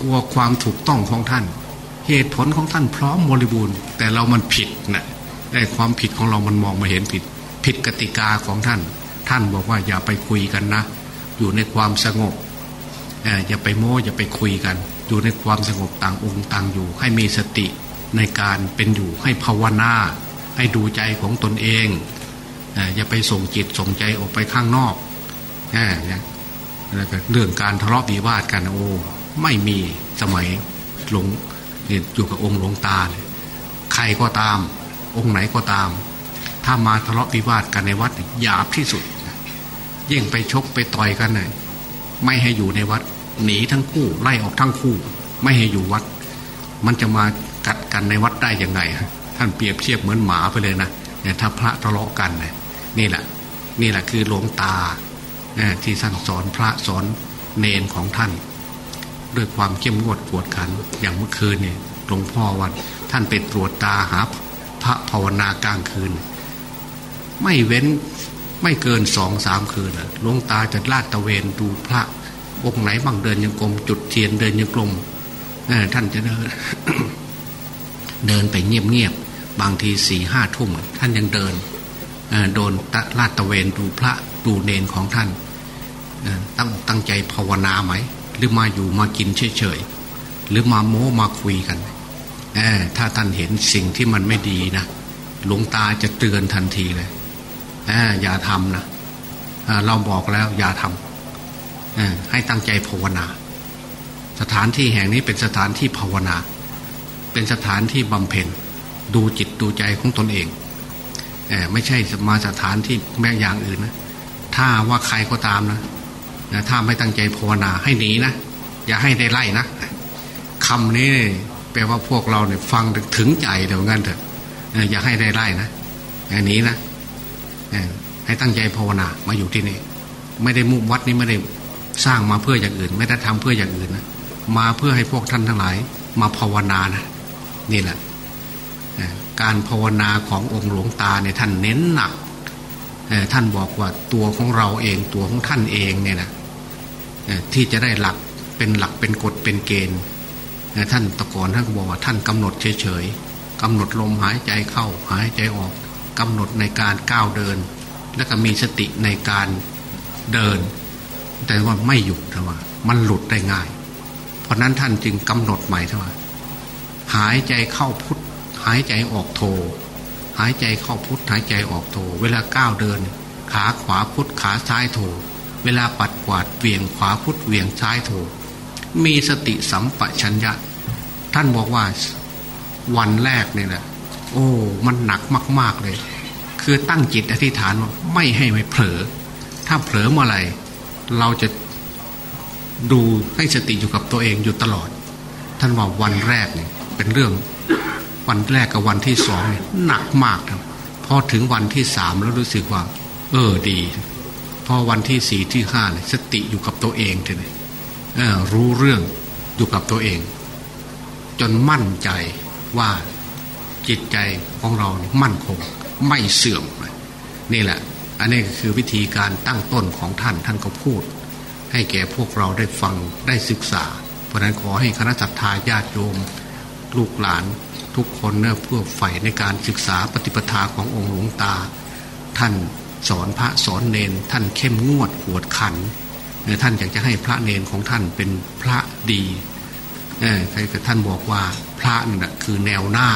กลัวความถูกต้องของท่าน เหตุผลของท่านพร้อมบริบูรณ์ แต่เรามันผิดนะแต่ความผิดของเรามันมองมาเห็นผิด ผิดกติกาของท่าน ท่านบอกว่าอย่าไปคุยกันนะ อยู่ในความสงบอย่าไปโม้อย่าไปคุยกัน อยู่ในความสงบต่างองค์ต่างอยู่ ให้มีสติในการเป็นอยู่ให้ภาวนา ให้ดูใจของตนเอง อย่าไปส่งจิตส่งใจออกไปข้างนอกแล้วก็เรื่องการทะเลาะวิวาทกันโอ้ไม่มีสมัยหลวงอยู่กับองค์หลวงตาเลยใครก็ตาม องค์ไหนก็ตาม ถ้ามาทะเลาะวิวาทกันในวัดหยาบที่สุดยิ่งไปชกไปต่อยกันเลยไม่ให้อยู่ในวัด หนีทั้งคู่ไล่ออกทั้งคู่ ไม่ให้อยู่วัด มันจะมากัดกันในวัดได้ยังไงท่านเปรียบเทียบเหมือนหมาไปเลยนะเนี่ยถ้าพระทะเลาะกันเนี่ย นี่แหละ นี่แหละคือหลวงตาที่ท่านสอนพระสอนเนนของท่าน ด้วยความเข้มงวดปวดขัน อย่างเมื่อคืนเนี่ยหลวงพ่อวันท่านไปตรวจตาหาพระภาวนากลางคืน ไม่เว้นไม่เกินสองสามคืนหลวงตาจะลาดตะเวนดูพระองค์ไหนบางเดินยังกลม จุดเทียนเดินยังกลมท่านจะเดินเดินไปเงียบๆบางทีสี่ห้าทุ่มท่านยังเดิน โดนลาดตะเวนดูพระดูเนนของท่านตั้งตั้งใจภาวนาไหม หรือมาอยู่มากินเฉยๆหรือมาโม้มาคุยกันถ้าท่านเห็นสิ่งที่มันไม่ดีนะหลวงตาจะเตือนทันทีเลยอย่าทำนะเราบอกแล้วอย่าทำให้ตั้งใจภาวนา สถานที่แห่งนี้เป็นสถานที่ภาวนา เป็นสถานที่บำเพ็ญดูจิตดูใจของตนเอง ไม่ใช่มาสถานที่แม่อย่างอื่นนะถ้าว่าใครก็ตามนะถ้าไม่ตั้งใจภาวนาให้หนีนะ อย่าให้ได้ไล่นะคำนี้แปลว่าพวกเราเนี่ยฟังถึงใจเดี๋ยวงั้นเถอะอย่าให้ได้ไล่นะอย่างนี้นะให้ตั้งใจภาวนามาอยู่ที่นี่ไม่ได้มุ่งวัดนี้ไม่ได้สร้างมาเพื่ออย่างอื่น ไม่ได้ทำเพื่ออย่างอื่นนะมาเพื่อให้พวกท่านทั้งหลาย มาภาวนานะนี่แหละ การภาวนาขององค์หลวงตาเนี่ยท่านเน้นหนักท่านบอกว่าตัวของเราเองตัวของท่านเองเนี่ยนะที่จะได้หลักเป็นหลักเป็นกฎเป็นเกณฑ์ท่านตะกอนท่านก็บอกว่าท่านกำหนดเฉยๆกำหนดลมหายใจเข้าหายใจออกกำหนดในการก้าวเดิน แล้วก็มีสติในการเดิน แต่ว่าไม่หยุดนะว่า มันหลุดได้ง่าย เพราะนั้นท่านจึงกำหนดใหม่ว่าหายใจเข้าพุท หายใจออกโท หายใจเข้าพุทหายใจออกโท เวลาก้าวเดิน ขาขวาพุทขาซ้ายโท เวลาปัดกวาดเวียงขวาพุทเวียงซ้ายโท มีสติสัมปชัญญะ ท่านบอกว่าวันแรกเนี่ยแหละโอ้ มันหนักมาก ๆเลย คือตั้งจิตอธิษฐานว่าไม่ให้ไม่เผลอ ถ้าเผลอเมื่อไหร่เราจะดูให้สติอยู่กับตัวเองอยู่ตลอด ท่านว่าวันแรกเนี่ยเป็นเรื่อง วันแรกกับวันที่สองหนักมากครับพอถึงวันที่สามแล้วรู้สึกว่า เออดี พอวันที่สี่ที่ห้าเนี่ยสติอยู่กับตัวเองเลยเออรู้เรื่องอยู่กับตัวเอง จนมั่นใจว่าจิตใจของเรามั่นคงไม่เสื่อมนี่แหละ อันนี้คือวิธีการตั้งต้นของท่านท่านก็พูด ให้แก่พวกเราได้ฟังได้ศึกษา เพราะนั้นขอให้คณะสัตยาญาติโยม ลูกหลาน ทุกคนเนี่ยเพื่อใฝ่ในการศึกษาปฏิปทาขององค์หลวงตา ท่านสอนพระสอนเนนท่านเข้มงวดขวดขันท่านอยากจะให้พระเนนของท่านเป็นพระดีใครกับท่านบอกว่าพระนี่ะคือแนวหน้า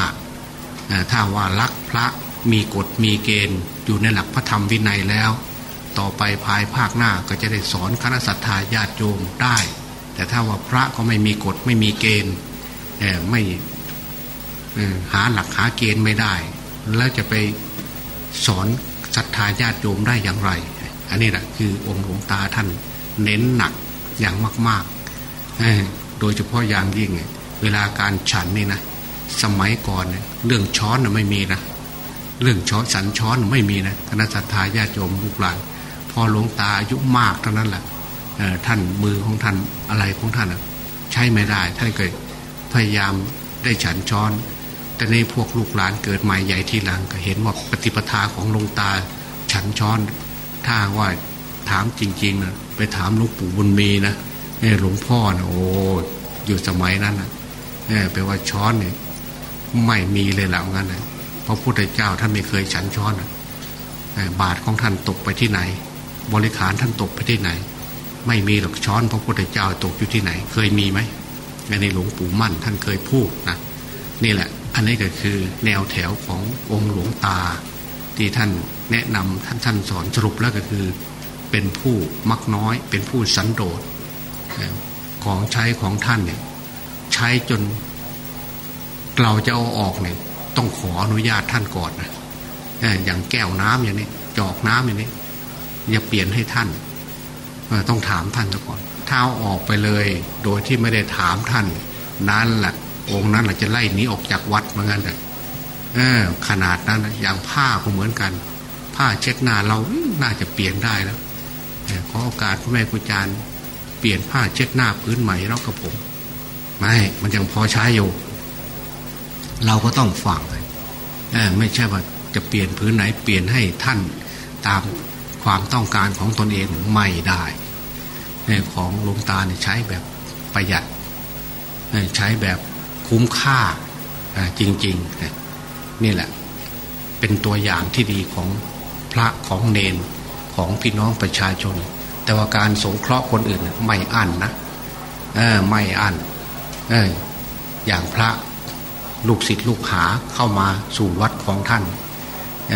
ถ้าว่ารักพระมีกฎมีเกณฑ์อยู่ในหลักพระธรรมวินัยแล้ว ต่อไปภายภาคหน้าก็จะได้สอนคณะสัตยาญาติโยมได้ แต่ถ้าว่าพระก็ไม่มีกฎไม่มีเกณฑ์ไม่ หาหลักหาเกณฑ์ไม่ได้ แล้วจะไปสอนศรัทธาญาติโยมได้อย่างไร อันนี้แหละคือองค์หลวงตาท่านเน้นหนักอย่างมากๆ โดยเฉพาะอย่างยิ่ง เวลาการฉันนี่นะสมัยก่อนเรื่องช้อนนะไม่มีนะเรื่องช้อนสันช้อนไม่มีนะคณะสัตยาญาติโยมลูกหลานพอหลวงตาอายุมากเท่านั้นแหละท่านมือของท่านอะไรของท่านใช้ไม่ได้ ท่านเคยพยายามได้ฉันช้อน แต่ในพวกลูกหลานเกิดใหม่ใหญ่ทีหลังก็เห็นว่าปฏิปทาของหลวงตาฉันช้อนถ้าว่าถามจริงๆนะไปถามหลวงปู่บุญมีนะหลวงพ่อนะโอ้อยู่สมัยนั้นนะแปลว่าช้อนเนี่ยไม่มีเลยแหละงั้นนะเพราะพุทธเจ้าท่านไม่เคยฉันช้อนนะบาทของท่านตกไปที่ไหน บริขารท่านตกไปที่ไหน ไม่มีหรอกช้อนพระพุทธเจ้าตกอยู่ที่ไหน เคยมีไหมในหลวงปู่มั่นท่านเคยพูดนะนี่แหละ อันนี้ก็คือแนวแถวขององค์หลวงตา ที่ท่านแนะนำท่านท่านสอนสรุปแล้วก็คือ เป็นผู้มักน้อย เป็นผู้สันโดษของใช้ของท่านเนี่ยใช้จนเราจะเอาออกเนี่ยต้องขออนุญาตท่านก่อนนะอย่างแก้วน้ำอย่างนี้จอกน้ำอย่างนี้อย่าเปลี่ยนให้ท่านต้องถามท่านก่อนถ้าเอาออกไปเลย โดยที่ไม่ได้ถามท่าน นั้นแหละ องค์นั้นเราจะไล่หนีออกจากวัดเหมือนกันเลยเออ ขนาดนั้นอย่างผ้าก็เหมือนกัน ผ้าเช็ดหน้าเราน่าจะเปลี่ยนได้แล้วขอโอกาสพ่อแม่ครูอาจารย์เปลี่ยนผ้าเช็ดหน้าพื้นใหม่แล้วกับผม ไม่ มันยังพอใช้อยู่ เราก็ต้องฟังไม่ใช่ว่าจะเปลี่ยนพื้นไหนเปลี่ยนให้ท่านตามความต้องการของตนเองไม่ได้ของหลวงตาเนี่ยใช้แบบประหยัดใช้แบบ คุ้มค่าจริงๆนี่แหละเป็นตัวอย่างที่ดีของพระของเนนของพี่น้องประชาชน แต่ว่าการสงเคราะห์คนอื่นไม่อั้นนะไม่อั้นอย่างพระลูกศิษย์ลูกหาเข้ามาสู่วัดของท่านเ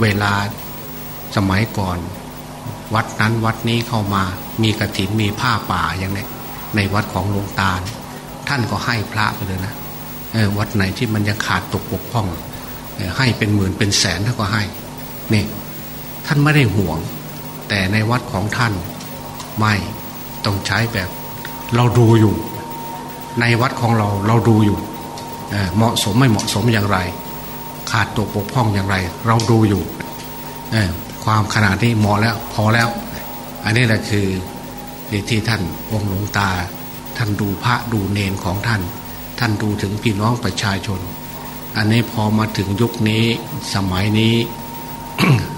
เวลาสมัยก่อน วัดนั้นวัดนี้เข้ามามีกระถินมีผ้าป่าอย่างนี้ในวัดของหลวงตา ท่านก็ให้พระไปเลยนะวัดไหนที่มันยังขาดตกบกพร่อง ให้เป็นหมื่นเป็นแสนท่านก็ให้นี่ท่านไม่ได้ห่วง แต่ในวัดของท่านไม่ต้องใช้แบบเราดูอยู่ ในวัดของเราเราดูอยู่เหมาะสมไม่เหมาะสมอย่างไร ขาดตกบกพร่องอย่างไร เราดูอยู่ความขนาดนี้เหมาะแล้วพอแล้ว อันนี้แหละคือที่ท่านองค์หลวงตา ท่านดูพระดูเนนของท่าน ท่านดูถึงพี่น้องประชาชน อันนี้พอมาถึงยุคนี้สมัยนี้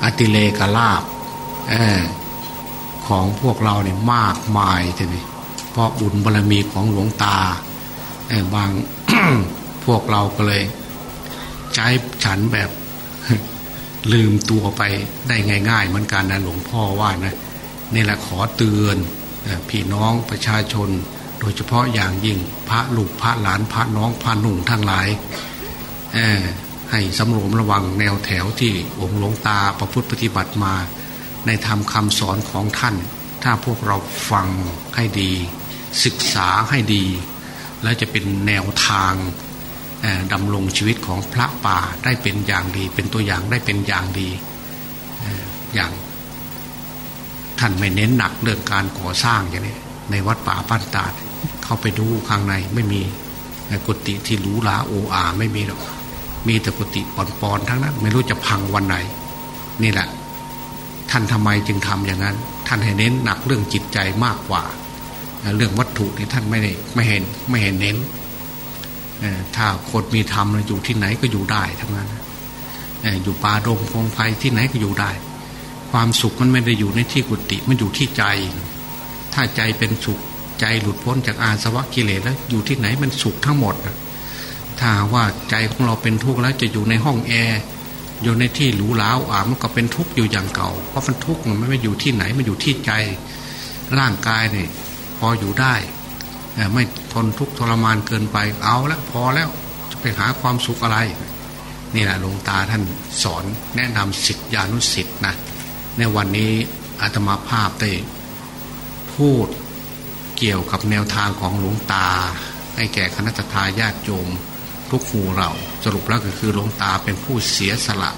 อติเลกลาบอของพวกเราเนี่ยมากมายทีนี้เพราะบุญบารรมีของหลวงตาบางพวกเราก็เลยใช้ฉันแบบลืมตัวไปได้ง่าย ๆ เหมือนกันนะหลวงพ่อว่านะนี่แหละขอเตือนพี่น้องประชาชน ดยเฉพาะอย่างยิ่งพระลูกพระหลานพระน้องพระหนุ่งทั้งหลายให้สำรวมระวังแนวแถวที่องค์หลวงตาประพฤติปฏิบัติมา ในธรรมคำสอนของท่าน ถ้าพวกเราฟังให้ดี ศึกษาให้ดี แล้วจะเป็นแนวทางดำรงชีวิตของพระป่าได้เป็นอย่างดี เป็นตัวอย่างได้เป็นอย่างดีอย่างท่านไม่เน้นหนักเรื่องการก่อสร้างอย่างนี้ในวัดป่าบ้านตาด เข้าไปดูข้างในไม่มีกุฏิที่หรูหราโออาไม่มีหรอกมีแต่กุฏิปอนๆทั้งนั้น ไม่รู้จะพังวันไหน นี่แหละ ท่านทำไมจึงทำอย่างนั้น ท่านให้เน้นหนักเรื่องจิตใจมากกว่า เรื่องวัตถุนี่ท่านไม่ได้ไม่เห็นไม่เห็นเน้นถ้าคนมีธรรมอยู่ที่ไหนก็อยู่ได้ทั้งนั้นอยู่ป่าดงพงไพ่ที่ไหนก็อยู่ได้ ความสุขมันไม่ได้อยู่ในที่กุฏิมันอยู่ที่ใจ ถ้าใจเป็นสุข ใจหลุดพ้นจากอาสวะกิเลสแล้วอยู่ที่ไหนมันสุขทั้งหมดถ้าว่าใจของเราเป็นทุกข์แล้วจะอยู่ในห้องแอร์อยู่ในที่หรูหราอ่ามันก็เป็นทุกข์อยู่อย่างเก่า เพราะมันทุกข์มันไม่อยู่ที่ไหนมันอยู่ที่ใจร่างกายเนี่ยพออยู่ได้ไม่ทนทุกข์ทรมานเกินไปเอาแล้วพอแล้วจะไปหาความสุขอะไร นี่แหละหลวงตาท่านสอนแนะนำสิทธิานุสิทธินะในวันนี้อาตมาภาพได้พูด เกี่ยวกับแนวทางของหลวงตา ให้แก่คณะทาญาติโยมทุกหมู่เราสรุปแล้วก็คือหลวงตาเป็นผู้เสียสละ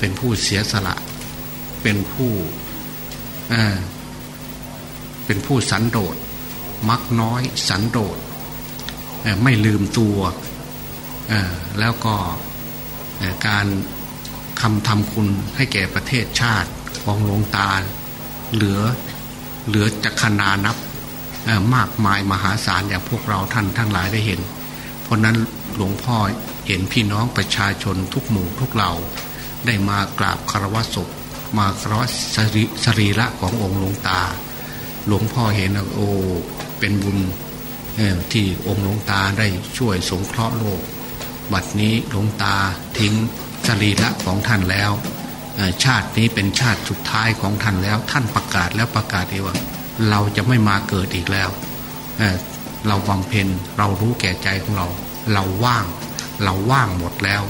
เป็นผู้เสียสละ เป็นผู้เป็นผู้สันโดษมักน้อยสันโดษไม่ลืมตัวแล้วก็การคำทำคุณให้แก่ประเทศชาติของหลวงตาเหลือ เหลือจะขนานับมากมายมหาศาลอย่างพวกเราท่านทั้งหลายได้เห็น เพราะนั้นหลวงพ่อเห็นพี่น้องประชาชนทุกหมู่ทุกเหล่า ได้มากราบคารวะศพมาคารวะสรีระขององค์หลวงตา หลวงพ่อเห็นโอ้เป็นบุญที่องค์หลวงตาได้ช่วยสงเคราะห์โลก บัดนี้หลวงตาทิ้งสรีระของท่านแล้ว ชาตินี้เป็นชาติสุดท้ายของท่านแล้ว ท่านประกาศแล้วประกาศเองว่า เราจะไม่มาเกิดอีกแล้วเเราบำเพ็ญเรารู้แก่ใจของเรา เราว่าง เราว่างหมดแล้ว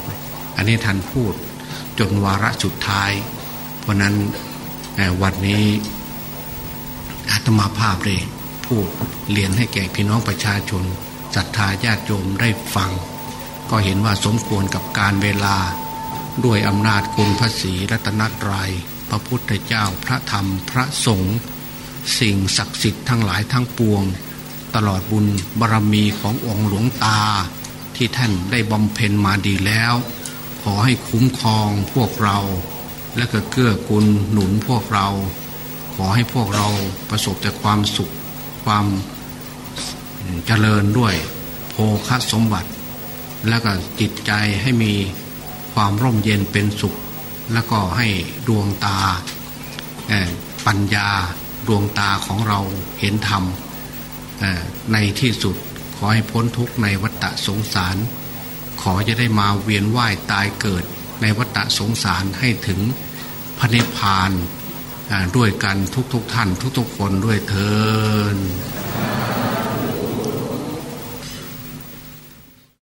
อันนี้ท่านพูดจนวาระสุดท้าย เพราะนั้นวันนี้อาตมาภาพเลยพูดเรียนให้แก่พี่น้องประชาชนศรัทธาญาติโยมได้ฟัง ก็เห็นว่าสมควรกับการเวลา ด้วยอำนาจคุณพระศรีรัตนตรยัย พระพุทธเจ้าพระธรรมพระสงฆ์สิ่งศักดิ์สิทธิ์ทั้งหลายทั้งปวง ตลอดบุญบารรมีขององค์หลวงตา ที่ท่านได้บำเพ็ญมาดีแล้ว ขอให้คุ้มครองพวกเรา และก็เกื้อกูลหนุนพวกเรา ขอให้พวกเราประสบแต่ความสุขความเจริญด้วยโภคสมบัติ แล้วก็จิตใจให้มี ความร่มเย็นเป็นสุข แล้วก็ให้ดวงตาปัญญาดวงตาของเราเห็นธรรมในที่สุดขอให้พ้นทุกข์ในวัฏสงสาร ขอจะได้มาเวียนว่ายตายเกิดในวัฏสงสารให้ถึงพระนิพพานด้วยกันทุกๆทท่านทุกๆคนด้วยเทอ